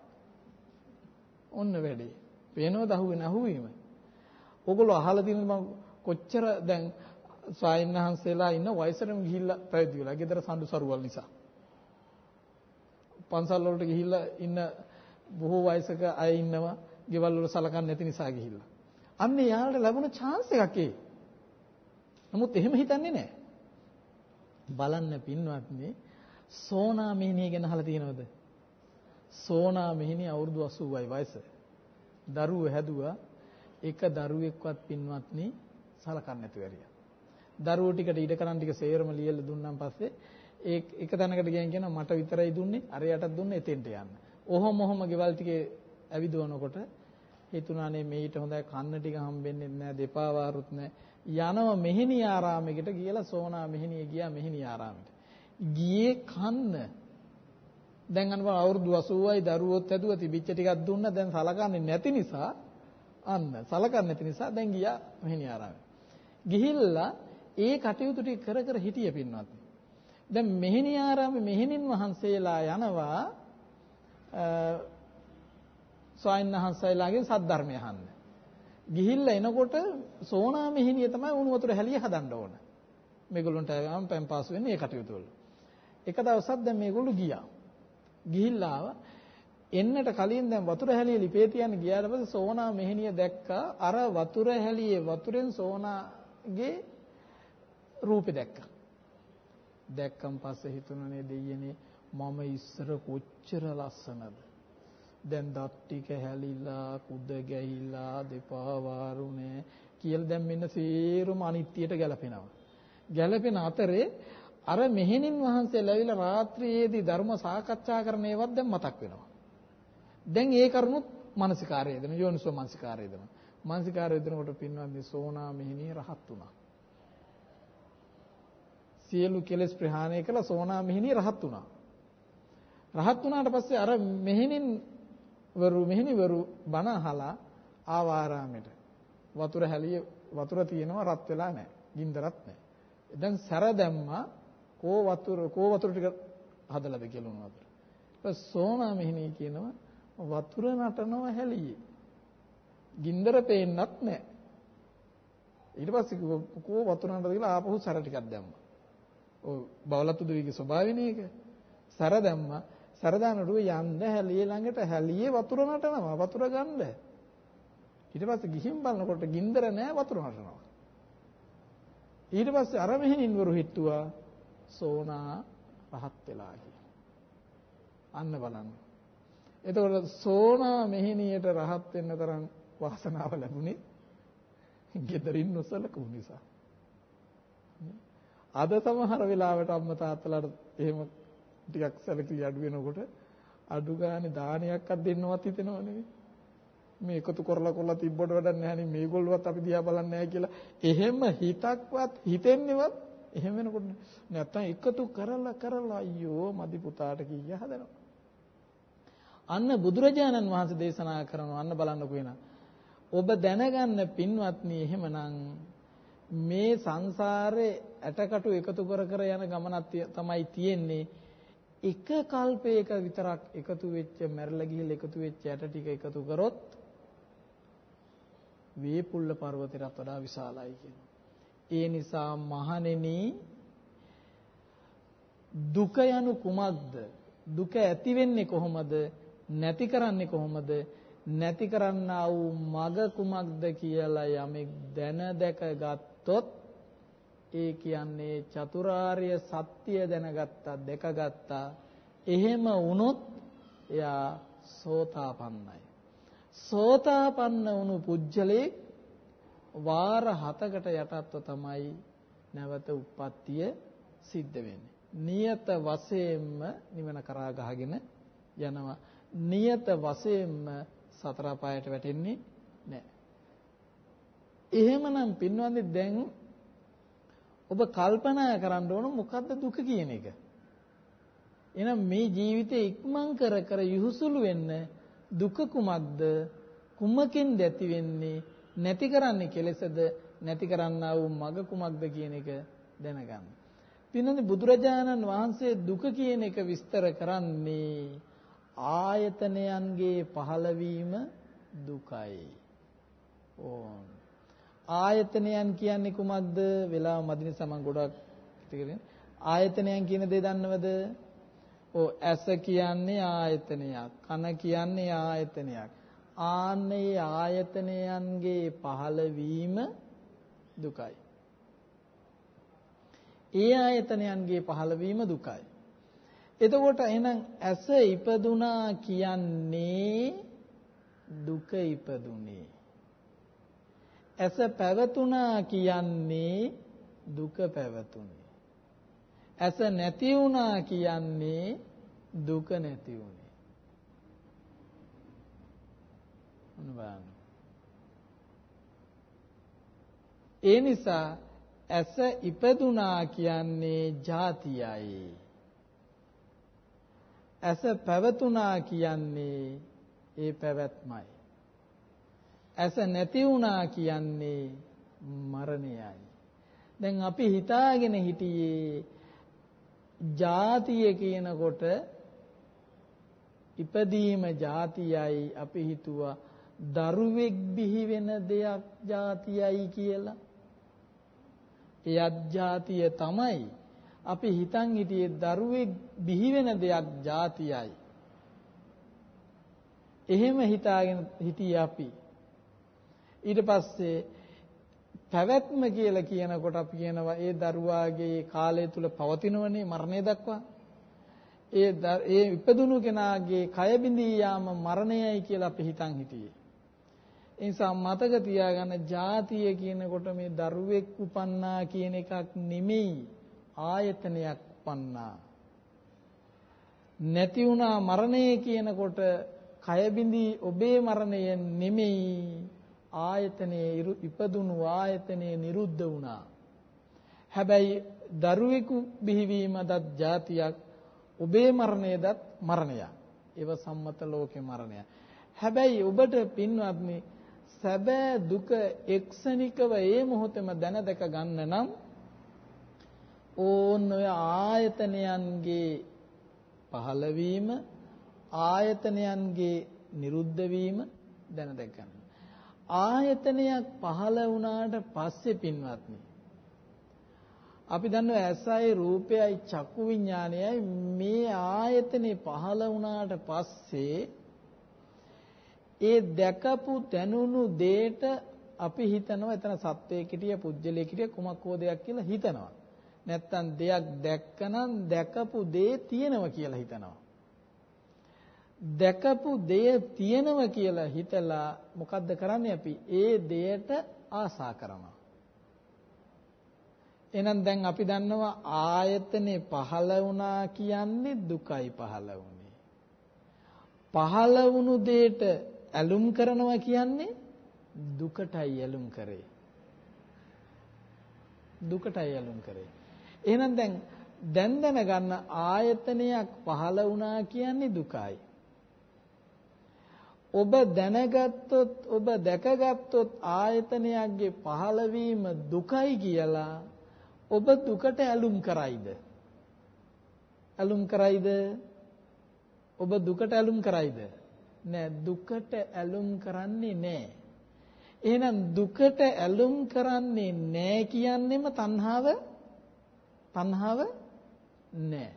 ඔන්න වැඩේ. පේනවද අහුවෙන අහුවීම? ඕගොල්ලෝ අහලා තියෙන මම කොච්චර දැන් ස්වාමින්වහන්සේලා ඉන්න වයසටම ගිහිල්ලා පැවිදි වෙලා ගෙදර සඳු සරුවල් නිසා. පන්සල් වලට ගිහිල්ලා ඉන්න බොහෝ වයසක අය ඉන්නවා. ගෙවල් වල සලකන්නේ නැති නිසා ගිහිල්ලා. අන්න යාළට ලැබුණ chance එකක් ඒ. නමුත් එහෙම හිතන්නේ නැහැ. බලන්න පින්වත්නි සෝනා මෙහිණිය ගැන අහලා තියෙනවද? සෝනා මෙහිණිය අවුරුදු 80යි වයස. දරුවෝ හැදුවා එක දරුවෙක්වත් පින්වත්නි සලකන්නේ නැතුව ඇරියා. දරුවෝ ටිකට ඊට කරන් ටික සේරම ලියලා දුන්නාන් පස්සේ ඒ එක තැනකට ගියන් කියනවා මට විතරයි දුන්නේ අරයටත් දුන්නේ එතෙන්ට යන්න. ඔහොම ඔහොම ගෙවල් ටිකේ ඇවිදවනකොට හිතුණානේ මේිට හොඳයි කන්න ටික හම්බෙන්නේ නැහැ දෙපා වාරුත් නැහැ යනව මෙහෙණි ආරාමයකට කියලා සෝනා මෙහෙණිය ගියා මෙහෙණි ආරාමයට ගියේ කන්න. දැන් අනව අවුරුදු 80යි දරුවොත් ඇදුවා තිබිච්ච ටිකක් දුන්න. දැන් සලකන්නේ නැති නිසා අන්න සලකන්නේ නැති නිසා දැන් ගියා මෙහෙණි ආරාමයට ගිහිල්ලා ඒ කටයුතු ටික කර කර හිටිය පින්වත්. දැන් මෙහෙණි ආරාමේ මෙහෙණින් වහන්සේලා යනවා ස්වාමින්වහන්සේලාගෙන් සද්ධර්මය අහන්න. ගිහිල්ලා එනකොට සෝනා මෙහිණිය තමයි උණු වතුර හැලිය හදන්න ඕන. මේගොල්ලන්ට යම් පෑන් පාස් වෙන්නේ ඒ කටයුතු වල. එක දවසක් දැන් මේගොල්ලෝ ගියා. ගිහිල්ලා ආවා. එන්නට කලින් දැන් වතුර හැලිය ලිපේ තියන්න ගියාට පස්සේ සෝනා මෙහෙණිය දැක්කා අර වතුර හැලියේ වතුරෙන් සෝනාගේ රූපේ දැක්කා. දැක්කන් පස්සේ හිතුණනේ දෙයියනේ මම ඉස්සර කොච්චර ලස්සනද දැන් දත් ටික හැලිලා කුද ගැහිලා දෙපා වාරුනේ කියලා දැන් මෙන්න සේරම අනිත්‍යයට ගැලපෙනවා. ගැලපෙන අතරේ අර මෙහෙණින් වහන්සේ ලැබිලා රාත්‍රියේදී ධර්ම සාකච්ඡා කරන ඒවත් දැන් මතක් වෙනවා. දැන් ඒ කරුණුත් මානසිකාරය දෙන යෝනිසෝ මානසිකාරය දෙන. මානසිකාරය දෙනකොට පින්වත්නි සෝනා මෙහෙණිය රහත් වුණා. සියලු කෙලෙස් ප්‍රහාණය කළ සෝනා මෙහෙණිය රහත් වුණා. රහත් වුණාට පස්සේ අර මෙහෙණින් වරු මෙහෙණිවරු බණ අහලා ආවාරාමෙට වතුර හැලිය වතුර තියෙනවා රත් වෙලා නැහැ. ගින්දරත් නැහැ. දැන් සැර දැම්මා කෝ වතුර කෝ වතුර ටික හදලාද කියලා වතුර. ඊට සෝනා මෙහෙණිය කියනවා වතුර නටනවා හැලියේ. ගින්දර පේන්නත් නැහැ. ඊට පස්සේ කෝ වතුර නටද කියලා ආපහු සැර ටිකක් දැම්මා. ඔය බවලතු දෙවිගේ ස්වභාවයනේ ඒක. සැර දැම්මා සරදානරුව යන්න හැලියේ ළඟට හැලියේ වතුර නටනවා වතුර ගන්න. ඊට පස්සේ ගිහින් බලනකොට ගින්දර නෑ වතුර නටනවා. ඊට පස්සේ අර මෙහෙණින්වරු හිටුවා සෝනා රහත් වෙලා අන්න බලන්න. එතකොට සෝනා මෙහෙණියට රහත් වෙන්න තරම් වාසනාව ලැබුණේ ගෙදරින් නොසලකපු නිසා. අද සමහර වෙලාවට අම්මා තාත්තලාට එහෙම ටිකක් සැලකිලි අඩු වෙනකොට අඩු ගානේ දානයක්වත් දෙන්නවත් හිතෙනව නෙවෙයි. මේ එකතු කරලා කරලා තිබ්බට වැඩක් නැහැ නේ මේගොල්ලොවත් අපි දිහා බලන්නේ නැහැ කියලා එහෙම හිතක්වත් හිතෙන්නේවත් එහෙම වෙනකොට නැත්තම් එකතු කරලා කරලා අයියෝ මදි පුතාට කීය හදනවා. අන්න බුදුරජාණන් වහන්සේ දේශනා කරනවා අන්න බලන්නකෝ එන. ඔබ දැනගන්න පින්වත්නි එහෙමනම් මේ සංසාරේ ඇටකටු එකතු කර කර යන ගමනක් තමයි තියෙන්නේ. එක කල්පයක විතරක් එකතු වෙච්ච මැරලා ගිහිල්ලා එකතු වෙච්ච ඇට ටික එකතු කරොත් වේපුල්ල පර්වතයටත් වඩා විශාලයි කියනවා. ඒ නිසා මහණෙනි දුක යනු කුමක්ද? දුක ඇති වෙන්නේ කොහොමද? නැති කරන්නේ කොහොමද? නැති කරන්නා වූ මග කුමක්ද කියලා යමෙක් දැන දැක ගත්තොත් ඒ කියන්නේ චතුරාර්ය සත්‍ය දැනගත්තා දැකගත්තා එහෙම වුණොත් එයා සෝතාපන්නයි සෝතාපන්න වුණු පුජ්‍යලේ වාර හතකට යටත්ව තමයි නැවත උප්පත්තිය සිද්ධ වෙන්නේ. නියත වශයෙන්ම නිවන කරා ගහගෙන යනවා. නියත වශයෙන්ම සතර පායට වැටෙන්නේ නැහැ. එහෙමනම් පින්වන්දි දැන් ඔබ කල්පනා කරන්න ඕන මොකද්ද දුක කියන එක. එහෙනම් මේ ජීවිතේ ඉක්මන් කර කර යහුසුළු වෙන්න දුක කුමක්ද? කුමකින්ද ඇති වෙන්නේ? නැති කරන්නේ කෙලෙසද? නැති කරන්නා වූ මග කුමක්ද කියන එක දැනගන්න. පින්නනේ බුදුරජාණන් වහන්සේ දුක කියන එක විස්තර කරන්නේ ආයතනයන්ගේ පහළවීම දුකයි. ඕන්. ආයතනයන් කියන්නේ කුමක්ද? වෙලාව මදින සමන් ගොඩක් ඉතිගෙන ආයතනයන් කියන දේ දන්නවද? ඔව් ඇස කියන්නේ ආයතනයක්. කන කියන්නේ ආයතනයක්. ආන්නේ ආයතනයන්ගේ පහළවීම දුකයි. ඒ ආයතනයන්ගේ පහළවීම දුකයි. එතකොට එහෙනම් ඇස ඉපදුනා කියන්නේ දුක ඉපදුනේ. ඇස පැවතුනා කියන්නේ දුක පැවතුනේ. ඇස නැති වුණා කියන්නේ දුක නැති වුණේ. බලන්න. ඒ නිසා ඇස ඉපදුනා කියන්නේ ජාතියයි. ඇස පැවතුනා කියන්නේ ඒ පැවැත්මයි. ඇස නැති වුණා කියන්නේ මරණයයි. දැන් අපි හිතාගෙන හිටියේ ජාතිය කියනකොට ඉපදීම ජාතියයි අපි හිතුවා දරුවෙක් බිහි වෙන දෙයක් ජාතියයි කියලා. එයත් ජාතිය තමයි. අපි හිතන් හිටියේ දරුවෙක් බිහි වෙන දෙයක් ජාතියයි. එහෙම හිතාගෙන හිටියේ අපි. ඊට පස්සේ පැවැත්ම කියලා කියනකොට අපි කියනවා ඒ දරුවාගේ කාලය තුල පවතිනවනේ මරණය දක්වා. ඒ ඒ ඉපදුණු කෙනාගේ කය බිඳී යාම මරණයයි කියලා අපි හිතන් හිටියේ. ඒ නිසා මතක තියාගන්න ජාතිය කියනකොට මේ දරුවෙක් උපන්නා කියන එකක් නෙමෙයි ආයතනයක් උපන්නා. නැති වුණා මරණය කියනකොට කය බිඳී ඔබේ මරණය නෙමෙයි ආයතනයේ ඉපදුණු ආයතනයේ නිරුද්ධ වුණා. හැබැයි දරුවෙකු බිහිවීමදත් જાතියක් ඔබේ මරණයදත් මරණයක්. ඒව සම්මත ලෝකේ මරණය. හැබැයි ඔබට පින්වත්නි සැබෑ දුක එක්සනිකව ඒ මොහොතේම දැන දැක ගන්න නම් ඕන් ඔය ආයතනයන්ගේ පහළවීම ආයතනයන්ගේ නිරුද්ධ වීම දැන දැක ගන්න. ආයතනයක් පහළ වුණාට පස්සේ පින්වත්නි අපි දන්නවා ඇසයි රූපයයි චක්කු විඥානයයි මේ ආයතනේ පහළ වුණාට පස්සේ ඒ දැකපු දැනුණු දෙයට අපි හිතනවා එතන සත්වයේ කිටිය පුජ්‍යලයේ කිටිය කුමක් හෝ දෙයක් කියලා හිතනවා. නැත්තම් දෙයක් දැක්කනම් දැකපු දේ තියෙනවා කියලා හිතනවා. දැකපු දෙය තියෙනවා කියලා හිතලා මොකද්ද කරන්නේ අපි? ඒ දෙයට ආසා කරනවා. එහෙනම් දැන් අපි දන්නවා ආයතනේ පහළ වුණා කියන්නේ දුකයි පහළ වුණේ. පහළ වුණු දෙයට ඇලුම් කරනවා කියන්නේ දුකටයි ඇලුම් කරේ. දුකටයි ඇලුම් කරේ. එහෙනම් දැන් දැන් දැනගන්න ආයතනයක් පහළ වුණා කියන්නේ දුකයි. ඔබ දැනගත්තොත් ඔබ දැකගත්තොත් ආයතනයක්ගේ පහළවීම දුකයි කියලා ඔබ දුකට ඇලුම් කරයිද? ඇලුම් කරයිද? ඔබ දුකට ඇලුම් කරයිද? නෑ දුකට ඇලුම් කරන්නේ නෑ. එහෙනම් දුකට ඇලුම් කරන්නේ නෑ කියන්නෙම තණ්හාව තණ්හාව නෑ.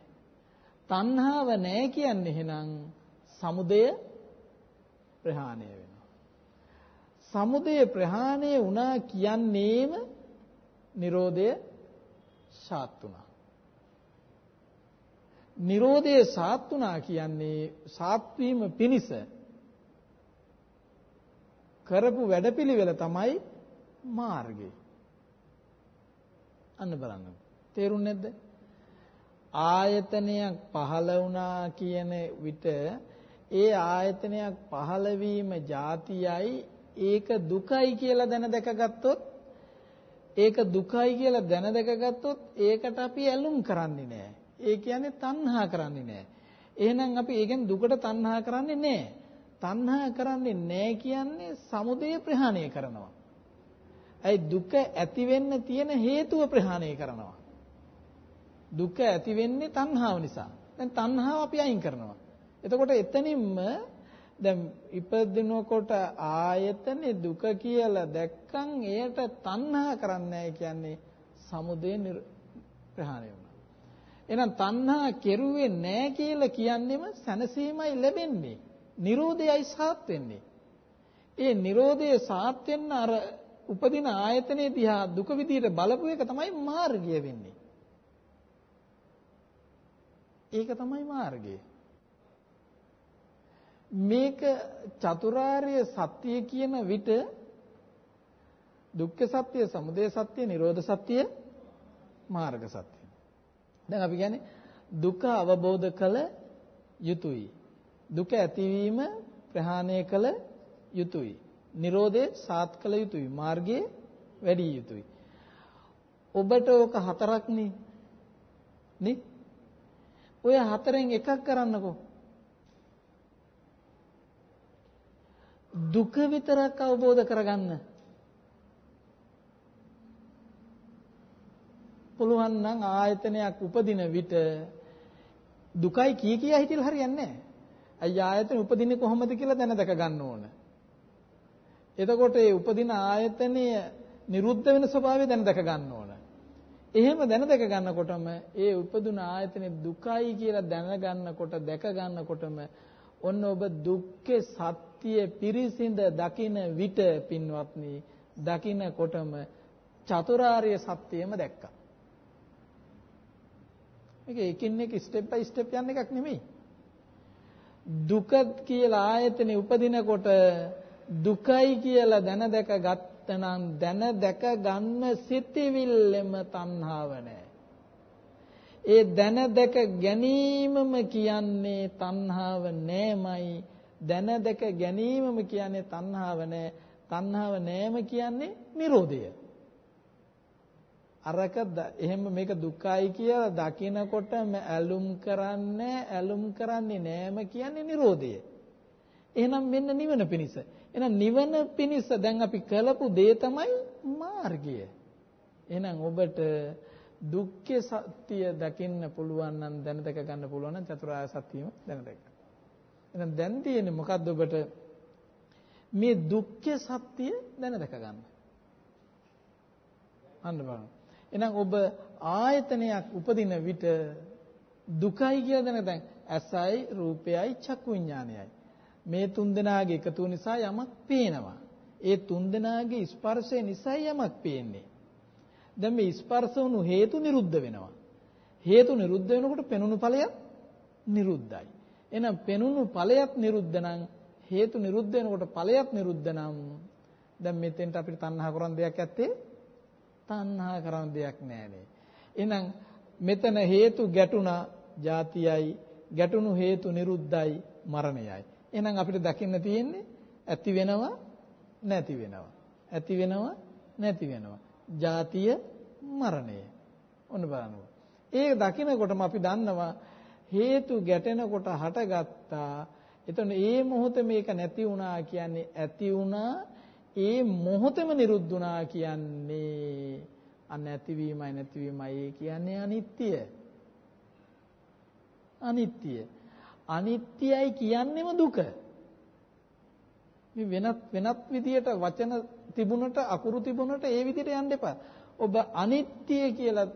තණ්හාව නෑ කියන්නේ එහෙනම් සමුදය ප්‍රහාණය වෙනවා. සමුදය ප්‍රහාණය වුණා කියන්නේම Nirodha සාත් වුණා. Nirodha සාත් වුණා කියන්නේ සාත් වීම පිණිස කරපු වැඩපිළිවෙල තමයි මාර්ගය. අන්න බලන්න. තේරුන්නේ නැද්ද? ආයතනයක් පහළ වුණා කියන විට ඒ ආයතනයක් පහළ වීම જાතියයි ඒක දුකයි කියලා දැන දැකගත්තොත් ඒක දුකයි කියලා දැන දැකගත්තොත් ඒකට අපි ඇලුම් කරන්නේ නැහැ. ඒ කියන්නේ තණ්හා කරන්නේ නැහැ. එහෙනම් අපි ඒකෙන් දුකට තණ්හා කරන්නේ නැහැ. තණ්හා කරන්නේ නැහැ කියන්නේ සමුදය ප්‍රහාණය කරනවා. ඇයි දුක ඇති වෙන්න තියෙන හේතුව ප්‍රහාණය කරනවා. දුක ඇති වෙන්නේ තණ්හාව නිසා. දැන් තණ්හාව අපි අයින් කරනවා. එතකොට එතනින්ම දැන් ඉපදිනකොට ආයතනේ දුක කියලා දැක්කන් එයට තණ්හා කරන්නේ කියන්නේ සමුදය ප්‍රහාණය වුණා. එහෙනම් තණ්හා කෙරුවේ නැහැ කියලා කියන්නේම සැනසීමයි ලැබෙන්නේ. Nirodhayai සාත් වෙන්නේ. ඒ Nirodhaye සාත් වෙන්න අර උපදින ආයතනේ දිහා දුක විදියට බලපු එක තමයි මාර්ගය වෙන්නේ. ඒක තමයි මාර්ගය. මේක චතුරාර්ය සත්‍ය කියන විට දුක්ඛ සත්‍ය, සමුදය සත්‍ය, නිරෝධ සත්‍ය, මාර්ග සත්‍ය. දැන් අපි කියන්නේ දුක අවබෝධ කළ යුතුයි. දුක ඇතිවීම ප්‍රහාණය කළ යුතුයි. නිරෝධය සාත් කළ යුතුයි. මාර්ගයේ වැඩි යුතුයි. ඔබට ඕක හතරක් නේ. නේ? ඔය හතරෙන් එකක් කරන්නකෝ. දුක විතරක් අවබෝධ කරගන්න. පුළුවන් නම් ආයතනයක් උපදින විට දුකයි කී කියා හිතලා හරියන්නේ නැහැ. අය ආයතන උපදින්නේ කොහොමද කියලා දැන දැක ගන්න ඕන. එතකොට ඒ උපදින ආයතනය නිරුද්ධ වෙන ස්වභාවය දැන දැක ගන්න ඕන. එහෙම දැන දැක ගන්නකොටම ඒ උපදුන ආයතනේ දුකයි කියලා දැන ගන්නකොට දැක ගන්නකොටම ඔන්න ඔබ දුක්ඛේ සත්‍ය පිරිසිඳ දකින විට පින්වත්නි දකිනකොටම චතුරාර්ය සත්‍යයම දැක්කා. මේක එකින් එක ස්ටෙප් බයි ස්ටෙප් යන එකක් නෙමෙයි. දුක කියලා ආයතනේ උපදිනකොට දුකයි කියලා දැන දැක ගත්තනම් දැන දැක ගන්න සිතිවිල්ලෙම තණ්හාව නැහැ. ඒ දැන දැක ගැනීමම කියන්නේ තණ්හාව නෑමයි දැන දැක ගැනීමම කියන්නේ තණ්හාව නෑ. තණ්හාව නෑම කියන්නේ Nirodhaය අරක එහෙම මේක දුකයි කියලා දකිනකොටම ඇලුම් කරන්නේ ඇලුම් කරන්නේ නෑම කියන්නේ Nirodhaය එහෙනම් මෙන්න නිවන පිණිස. එහෙනම් නිවන පිණිස දැන් අපි කළපු දේ තමයි මාර්ගය. එහෙනම් ඔබට දුක්ඛ සත්‍ය දකින්න පුළුවන් නම් දැන දැක ගන්න පුළුවන් නම් චතුරාර්ය සත්‍යම දැන දැක. එහෙනම් දැන් තියෙන්නේ මොකද්ද ඔබට මේ දුක්ඛ සත්‍ය දැන දැක ගන්න. අන්න බලන්න. එහෙනම් ඔබ ආයතනයක් උපදින විට දුකයි කියලා දැන දැන් ඇසයි රූපයයි චක්කු විඥානයයි. මේ තුන් දෙනාගේ එකතු නිසා යමක් පේනවා. ඒ තුන් දෙනාගේ ස්පර්ශය නිසා යමක් පේන්නේ. දැන් මේ ස්පර්ශ වුණු හේතු නිරුද්ධ වෙනවා. හේතු නිරුද්ධ වෙනකොට පෙනුණු ඵලයත් නිරුද්ධයි. එහෙනම් පෙනුණු ඵලයත් නිරුද්ධ නම් හේතු නිරුද්ධ වෙනකොට ඵලයත් නිරුද්ධ නම් දැන් මෙතෙන්ට අපිට තණ්හා කරන දෙයක් ඇත්තේ තණ්හා කරන දෙයක් නෑනේ. එහෙනම් මෙතන හේතු ගැටුණා ಜಾතියයි ගැටුණු හේතු නිරුද්ධයි මරණයයි. එහෙනම් අපිට දකින්න තියෙන්නේ ඇති වෙනවා නැති වෙනවා. ඇති වෙනවා නැති වෙනවා. ජාතිය මරණය. ඔන්න බලන්න. ඒක දකිනකොටම අපි දන්නවා හේතු ගැටෙනකොට හටගත්තා. එතන ඒ මොහොතේ මේක නැති වුණා කියන්නේ ඇති වුණා. ඒ මොහොතේම නිරුද්ධ වුණා කියන්නේ අනැතිවීමයි නැතිවීමයි කියන්නේ අනිත්‍ය. අනිත්‍ය. අනිත්‍යයි කියන්නේම දුක. මේ වෙනත් වෙනත් විදියට වචන තිබුණට අකුරු තිබුණට ඒ විදියට යන්න එපා. ඔබ අනිත්‍ය කියලා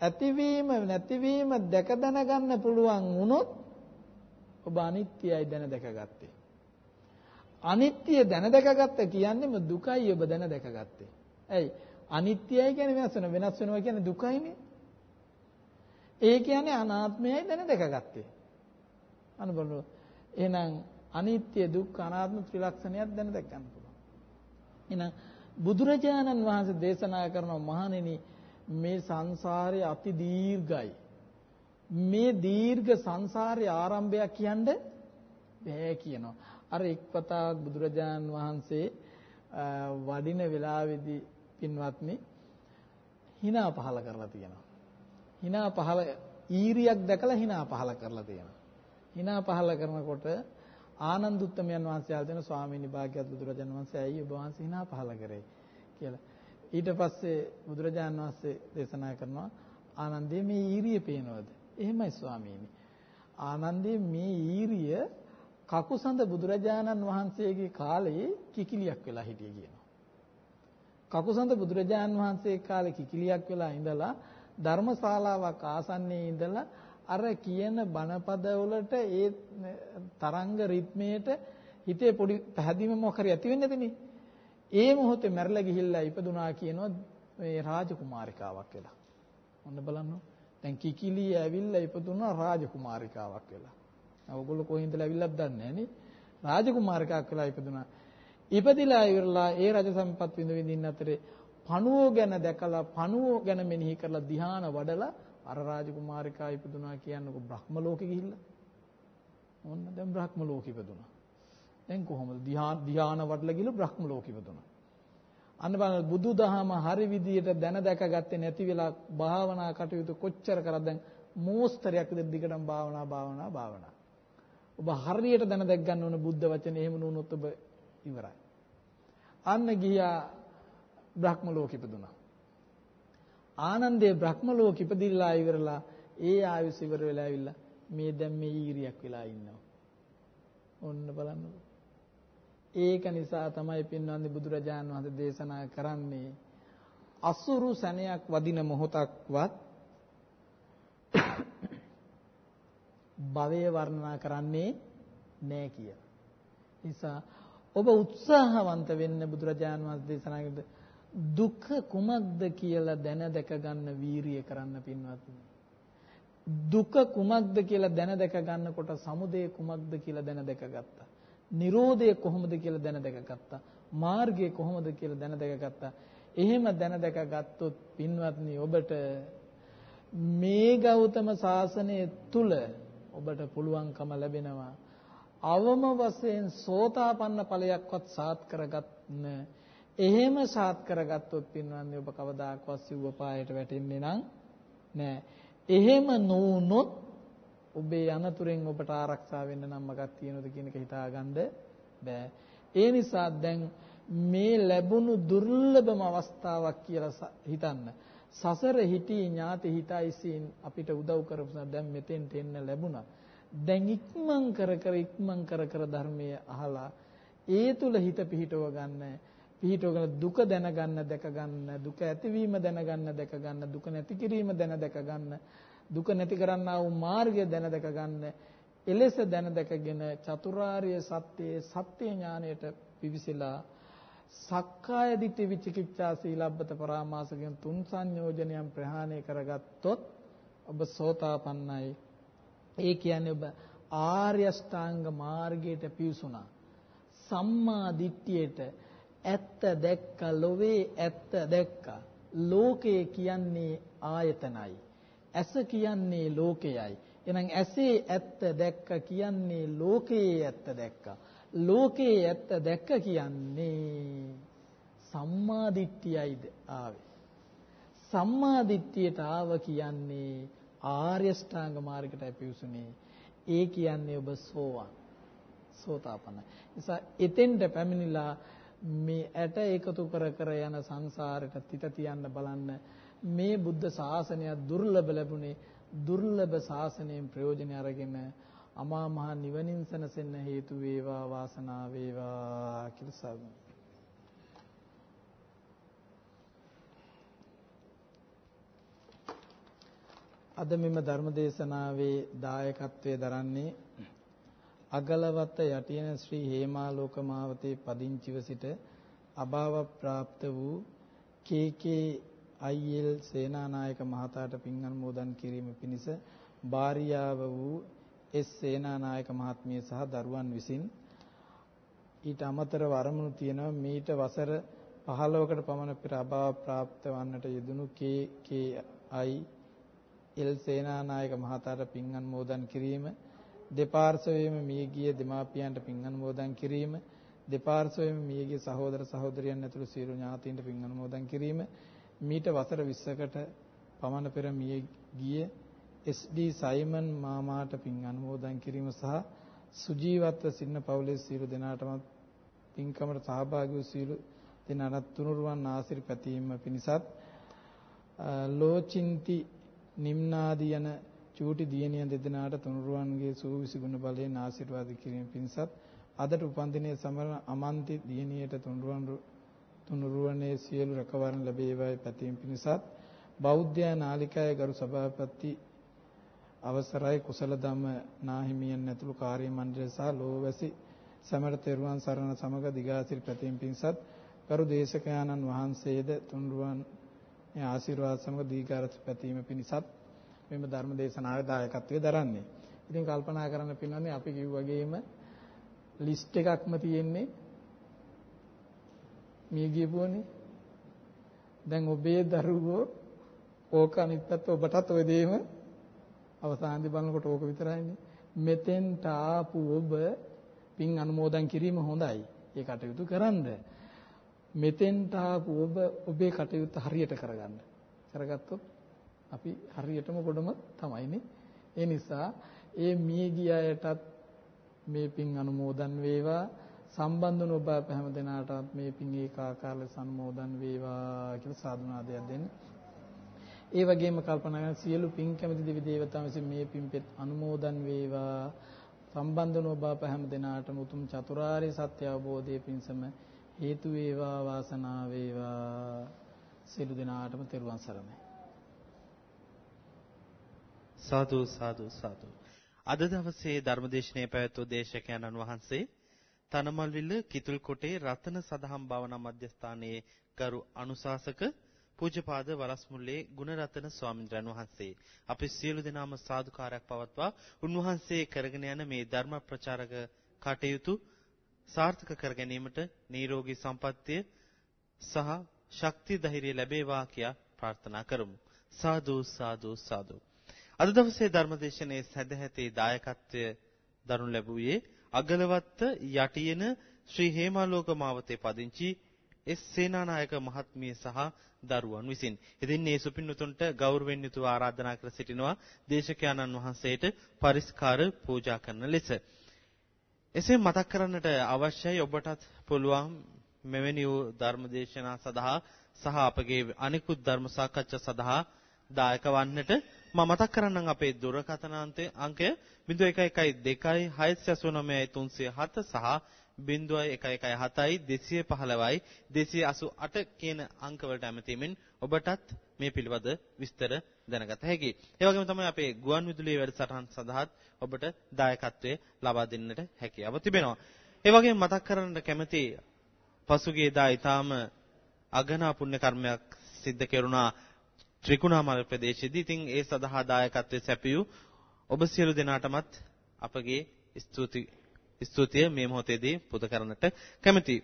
ඇතිවීම නැතිවීම දැක දැනගන්න පුළුවන් වුණොත් ඔබ අනිත්‍යයි දැන දැකගත්තේ. අනිත්‍ය දැන දැකගත්ත කියන්නේම දුකයි ඔබ දැන දැකගත්තේ. ඇයි? අනිත්‍යයි කියන්නේ වෙනස් වෙන වෙනස් වෙනවා කියන්නේ දුකයිනේ. ඒ කියන්නේ අනාත්මයයි දැන දැකගත්තේ. අන්න බලන්න. එහෙනම් අනිත්‍ය දුක්ඛ අනාත්ම ත්‍රිලක්ෂණයක් දැන දැක ගන්න පුළුවන්. එහෙනම් බුදුරජාණන් වහන්සේ දේශනා කරන මහණෙනි මේ සංසාරය අති දීර්ඝයි. මේ දීර්ඝ සංසාරයේ ආරම්භයක් කියන්නේ බෑ කියනවා. අර එක්පතාවක් බුදුරජාණන් වහන්සේ වඩින වෙලාවේදී පින්වත්නි hina පහල කරලා තියෙනවා. hina පහල ඊරියක් දැකලා hina පහල කරලා තියෙනවා. hina පහල කරනකොට ආනන්ද උත්තමයන් වහන්සේ ආල් දෙන ස්වාමීන් වහන්සේ බුදුරජාණන් වහන්සේ ඇයි ඔබ වහන්සේ hina පහල කරේ කියලා. ඊට පස්සේ බුදුරජාණන් වහන්සේ දේශනා කරනවා ආනන්දේ මේ ඊරිය පේනවද? එහෙමයි ස්වාමීනි. ආනන්දේ මේ ඊරිය කකුසඳ බුදුරජාණන් වහන්සේගේ කාලේ කිකිලියක් වෙලා හිටියේ කියනවා. කකුසඳ බුදුරජාණන් වහන්සේ කාලේ කිකිලියක් වෙලා ඉඳලා ධර්මශාලාවක් ආසන්නයේ ඉඳලා අර කියන බණපද වලට ඒ තරංග රිද්මේට හිතේ පොඩි පැහැදීමක් මොකක් හරි ඇති වෙන්නේ නැතිනේ. ඒ මොහොතේ මැරලා ගිහිල්ලා ඉපදුනා කියනවා මේ රාජකුමාරිකාවක් වෙලා. ඔන්න බලන්න. දැන් කිකිලි ඇවිල්ලා ඉපදුනා රාජකුමාරිකාවක් වෙලා. ඔයගොල්ලෝ කොහින්දලා ඇවිල්ලාද දන්නේ නැහැ රාජකුමාරිකාවක් වෙලා ඉපදුනා. ඉපදිලා ඉවරලා ඒ රජ සම්පත් විඳ විඳින්න අතරේ පණුවෝ ගැන දැකලා පණුවෝ ගැන මෙනෙහි කරලා ධ්‍යාන වඩලා අර රාජකුමාරිකා ඉපදුනා කියන්නකො බ්‍රහ්ම ලෝකෙ ගිහිල්ලා. ඕන්න දැන් බ්‍රහ්ම ලෝකෙ ඉපදුනා. දැන් කොහොමද ධ්‍යාන වඩලා ගිහලා බ්‍රහ්ම ලෝකෙ ඉපදුනා. අන්න බලන්න බුදුදහම හරි විදියට දැන දැකගත්තේ නැති වෙලා භාවනා කටයුතු කොච්චර කරත් දැන් මෝස්තරයක් විදිහට දිගටම භාවනා භාවනා භාවනා. ඔබ හරියට දැන දැක් ගන්න ඕන බුද්ධ වචනේ එහෙම නුනොත් ඔබ ඉවරයි. අන්න ගියා බ්‍රහ්ම ලෝකෙ ඉපදුනා. ආනන්දේ බ්‍රහ්ම ලෝකෙ ඉපදිලා ඉවරලා ඒ ආයුෂ ඉවර වෙලා ඇවිල්ලා මේ දැන් මේ ඊරියක් වෙලා ඉන්නවා. ඔන්න බලන්නකෝ. ඒක නිසා තමයි පින්වන්දි බුදුරජාණන් වහන්සේ දේශනා කරන්නේ අසුරු සැනයක් වදින මොහොතක්වත් භවය වර්ණනා කරන්නේ නෑ කිය. නිසා ඔබ උත්සාහවන්ත වෙන්න බුදුරජාණන් වහන්සේ දේශනා කළේ දුක කුමක්ද කියලා දැන දැක ගන්න වීරිය කරන්න පින්වත්නි. දුක කුමක්ද කියලා දැන දැක ගන්නකොට සමුදය කුමක්ද කියලා දැන දැක ගත්තා. Nirodha කොහොමද කියලා දැන දැක ගත්තා. මාර්ගය කොහොමද කියලා දැන දැක ගත්තා. එහෙම දැන දැක ගත්තොත් පින්වත්නි ඔබට මේ ගෞතම සාසනය තුල ඔබට පුළුවන්කම ලැබෙනවා අවම වශයෙන් සෝතාපන්න ඵලයක්වත් සාත් කරගන්න එහෙම සාත් කරගත්තොත් පින්වත්නි ඔබ කවදාකවත් සිව්ව පායට වැටෙන්නේ නම් නෑ එහෙම නොවුනොත් ඔබේ අනතුරෙන් ඔබට ආරක්ෂා වෙන්න නම් මොකක් තියෙනවද කියන එක හිතාගන්න බෑ. ඒ නිසා දැන් මේ ලැබුණු දුර්ලභම අවස්ථාවක් කියලා හිතන්න. සසර හිටි ඥාති හිතයිසින් අපිට උදව් කරපුවා දැන් මෙතෙන්ට එන්න ලැබුණා. දැන් ඉක්මන් කර කර ඉක්මන් කර කර ධර්මයේ අහලා ඒ තුල හිත පිහිටව ගන්න පිහිටවගෙන දුක දැනගන්න දැක ගන්න දුක ඇතිවීම දැනගන්න දැක ගන්න දුක නැති කිරීම දැන දැක ගන්න දුක නැති කරන්නා වූ මාර්ගය දැන දැක ගන්න එලෙස දැන දැකගෙන චතුරාර්ය සත්‍යයේ සත්‍ය ඥාණයට පිවිසලා සක්කාය දිට්ඨි විචිකිච්ඡා සීලබ්බත පරාමාස කියන තුන් සංයෝජනයන් ප්‍රහාණය කරගත්තොත් ඔබ සෝතාපන්නයි. ඒ කියන්නේ ඔබ ආර්ය ෂ්ටාංග මාර්ගයට පිවිසුණා. සම්මා දිට්ඨියට ඇත්ත දැක්ක ලොවේ ඇත්ත දැක්කා ලෝකය කියන්නේ ආයතනයි. ඇස කියන්නේ ලෝකයයි. එහෙනම් ඇසේ ඇත්ත දැක්ක කියන්නේ ලෝකයේ ඇත්ත දැක්කා. ලෝකයේ ඇත්ත දැක්ක කියන්නේ සම්මා දිට්ඨියයිද ආවේ. සම්මා දිට්ඨියට ආව කියන්නේ ආර්ය ශ්‍රාංග මාර්ගයට අපිවුසුනේ. ඒ කියන්නේ ඔබ සෝවාන්. සෝතාපන්න. නිසා එතෙන්ට පැමිණිලා මේ ඇට එකතු කර කර යන සංසාරයට තිත තියන්න බලන්න මේ බුද්ධ ශාසනය දුර්ලභ ලැබුණේ දුර්ලභ ශාසනයෙන් ප්‍රයෝජන අරගෙන අමා මහ නිවනින් සැනසෙන්න හේතු වේවා වාසනාව වේවා කියලා සාදු. අද මෙම ධර්මදේශනාවේ දායකත්වයේ දරන්නේ අගලවත්ත යටියන ශ්‍රී හේමාලෝක මාවතේ පදිංචිව සිට අභාව ප්‍රාප්ත වූ කේ.කේ. අයිඑල් සේනානායක මහතාට පින් අනුමෝදන් කිරීම පිණිස භාර්යාව වූ එස් සේනානායක මහත්මිය සහ දරුවන් විසින් ඊට අමතරව අරමුණු තියෙනවා මීට වසර 15කට පමණ පෙර අභාව ප්‍රාප්ත වන්නට යෙදුණු කේ.කේ.අයි එල් සේනානායක මහතාට පින් අනුමෝදන් කිරීම දෙපාර්ශ්වයේම මියගිය දෙමාපියන්ට පින් අනුමෝදන් කිරීම දෙපාර්ශ්වයේම මියගිය සහෝදර සහෝදරියන් ඇතුළු සියලු ඥාතීන්ට පින් අනුමෝදන් කිරීම මීට වසර 20කට පමණ පෙර මියගිය SD සයිමන් මාමාට පින් අනුමෝදන් කිරීම සහ සුජීවත්ව සිටින පවුලේ සියලු දෙනාටම පින්කමට සහභාගී වූ සියලු දෙනාට තුනුරුවන් ආශිර්වාද පැතීම පිණිසත් ලෝචින්ති නිම්නාදී යන චූටි දියණිය දෙදෙනාට තුනුරුවන්ගේ සූවිසි ගුණ බලයෙන් ආශිර්වාද කිරීම පිණිසත් අදට උපන්දිනයේ සමරන අමන්ති දියණියට තුනුරුවන් තුනුරුවනේ සියලු රැකවරණ ලැබේවායි පැතීම පිණිසත් බෞද්ධ නාලිකාවේ ගරු සභාපති අවසරයි කුසල ධම්ම නාහිමියන් ඇතුළු කාර්ය මණ්ඩලය සහ ලෝවැසි සමර තෙරුවන් සරණ සමග දිගාසිරි පැතීම පිණිසත් ගරු දේශකයාණන් වහන්සේද තුනුරුවන් ආශිර්වාද සමග දීඝාරත පැතීම පිණිසත් මෙම ධර්ම දේශනාවේ දායකත්වයේ දරන්නේ. ඉතින් කල්පනා කරන්න පින්නන්නේ අපි කිව් වගේම ලිස්ට් එකක්ම තියෙන්නේ මිය ගියපුවනේ. දැන් ඔබේ දරුවෝ ඕක අනිත් පැත්ත ඔබටත් ඔය දෙයම අවසානදී බලනකොට ඕක විතරයිනේ. මෙතෙන්ට ආපු ඔබ පින් අනුමෝදන් කිරීම හොඳයි. ඒ කටයුතු කරන්න. මෙතෙන්ට ආපු ඔබ ඔබේ කටයුත්ත හරියට කරගන්න. කරගත්තොත් අපි හරියටම ගොඩම තමයිනේ. ඒ නිසා ඒ මිය ගිය අයටත් මේ පින් අනුමෝදන් වේවා. සම්බන්ධ වුණ ඔබ අප හැම දෙනාටත් මේ පින් ඒකාකාර ලෙස අනුමෝදන් වේවා කියලා සාදුනාදයක් දෙන්න. ඒ වගේම කල්පනා කරන සියලු පින් කැමති දෙවි දේවතාවුන් විසින් මේ පින්පෙත් අනුමෝදන් වේවා. සම්බන්ධ වුණ ඔබ අප හැම දෙනාටම උතුම් චතුරාර්ය සත්‍ය අවබෝධයේ පිණසම හේතු වේවා වාසනාව වේවා. සියලු දෙනාටම තෙරුවන් සරණයි. සාදු සාදු සාදු. අද දවසේ ධර්මදේශනයේ පැවැත්වූ දේශකයන්න් වහන්සේ තනමල්විල කිතුල්කොටේ රතන සදහම් භාවනා මධ්‍යස්ථානයේ ගරු අනුශාසක පූජ්‍යපාද වලස්මුල්ලේ ගුණරතන ස්වාමින්ද්‍රයන් වහන්සේ. අපි සියලු දෙනාම සාදුකාරයක් පවත්වා උන්වහන්සේ කරගෙන යන මේ ධර්ම ප්‍රචාරක කටයුතු සාර්ථක කර ගැනීමට නිරෝගී සම්පන්නිය සහ ශක්තිය ධෛර්යය ලැබේවා කියා ප්‍රාර්ථනා කරමු. සාදු සාදු සාදු. අද දවසේ ධර්මදේශනයේ සැදැහැති දායකත්වය දරනු ලැබුවේ අගලවත්ත යටියන ශ්‍රී හේමාලෝක මාවතේ පදිංචි එස් සේනානායක මහත්මිය සහ දරුවන් විසින්. ඉතින් මේ සුපින්නුතුන්ට ගෞරවයෙන් යුතුව ආරාධනා කර සිටිනවා දේශකයන්න් වහන්සේට පරිස්කාර පූජා කරන ලෙස. එසේ මතක් කරන්නට අවශ්‍යයි ඔබටත් පුළුවන් මෙවැනි වූ ධර්මදේශනා සඳහා සහ අපගේ අනිකුත් ධර්ම සාකච්ඡා සඳහා දායක වන්නට මම මතක් කරන්නම් අපේ දුරකථන අංකය 0112 689 307 සහ 0117යි 215යි 288 කියන අංක වලට ඇමතීමෙන් ඔබටත් මේ පිළිබඳ විස්තර දැනගත හැකියි. ඒ වගේම තමයි අපේ ගුවන් විදුලි වැඩසටහන් සඳහාත් ඔබට දායකත්වයේ ලබා දෙන්නට හැකියාව තිබෙනවා. ඒ වගේම මතක් කරන්න කැමති පසුගිය දා ඊටාම අගනා පුණ්‍ය කර්මයක් සිද්ධ කෙරුණා ත්‍රිකුණාමල ප්‍රදේශයේදී. ඉතින් ඒ සඳහා දායකත්වයේ සැපියු ඔබ සියලු දෙනාටමත් අපගේ ස්තුති ස්තුතිය මේ මොහොතේදී පුද කරන්නට කැමැතියි.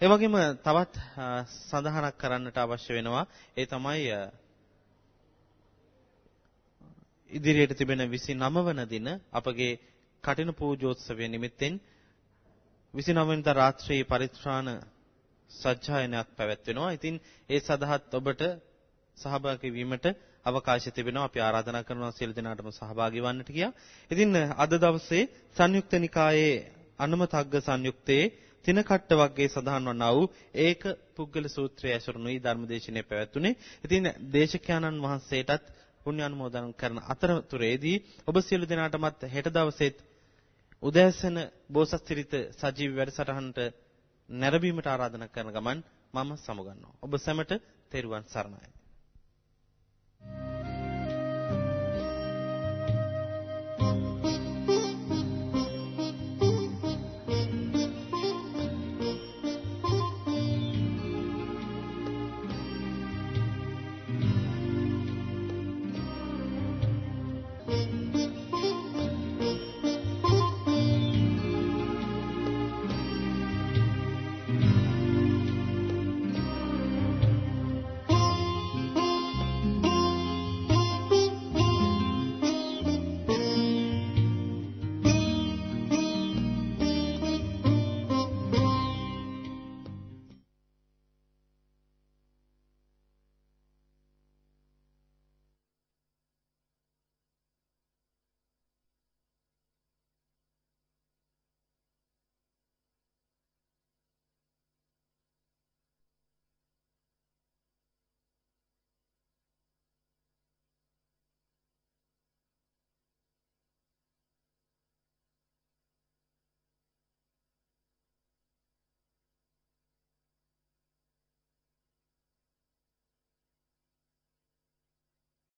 ඒ වගේම තවත් සඳහනක් කරන්නට අවශ්‍ය වෙනවා. ඒ තමයි ඉදිරියට තිබෙන 29 වන දින අපගේ කටින පූජෝත්සවය නිමිත්තෙන් 29 වෙනිදා රාත්‍රියේ පරිත්‍රාණ සජ්ජායනයක් පැවැත්වෙනවා. ඉතින් ඒ සඳහාත් ඔබට සහභාගී වීමට අවකාශය තිබෙනවා. අපි ආරාධනා කරනවා සියලු දෙනාටම සහභාගී වන්නට කියා. ඉතින් අද දවසේ සංයුක්ත නිකායේ අනුමතග්ග සංයුක්තයේ තිනකට්ට වර්ගයේ සඳහන් වනා වූ ඒක පුද්ගල සූත්‍රය ඇසුරුනුයි ධර්මදේශනය පැවැත්ුනේ. ඉතින් දේශකයන්න් වහන්සේටත් පුණ්‍ය අනුමෝදන් කරන අතරතුරේදී ඔබ සියලු දෙනාටමත් හෙට දවසේත් උදෑසන බෝසත් සිරිත සජීවී වැඩසටහනට නැරඹීමට ආරාධනා කරන ගමන් මම සමුගන්නවා. ඔබ සැමට තෙරුවන් සරණයි.